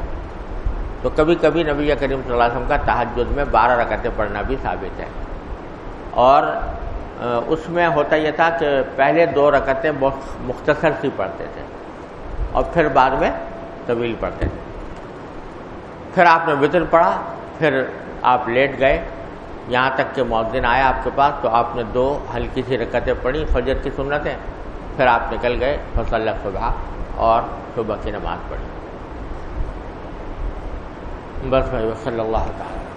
تو کبھی کبھی نبی کریم صلی اللہ علیہ وسلم کا تحجد میں بارہ رکعتیں پڑھنا بھی ثابت ہے۔ اور اس میں ہوتا یہ تھا کہ پہلے دو رکعتیں بہت مختصر سی پڑھتے تھے اور پھر بعد میں طویل پڑھتے تھے۔ پھر آپ نے وطر پڑھا، پھر آپ لیٹ گئے۔ یہاں تک کہ مؤذن آیا آپ کے پاس تو آپ نے دو ہلکی سی رکعتیں پڑھی، فجر کی سنتیں، پھر آپ نکل گئے فصل صبح اور صبح کی نماز پڑھی۔ بس بھائی صلی اللہ تعالیٰ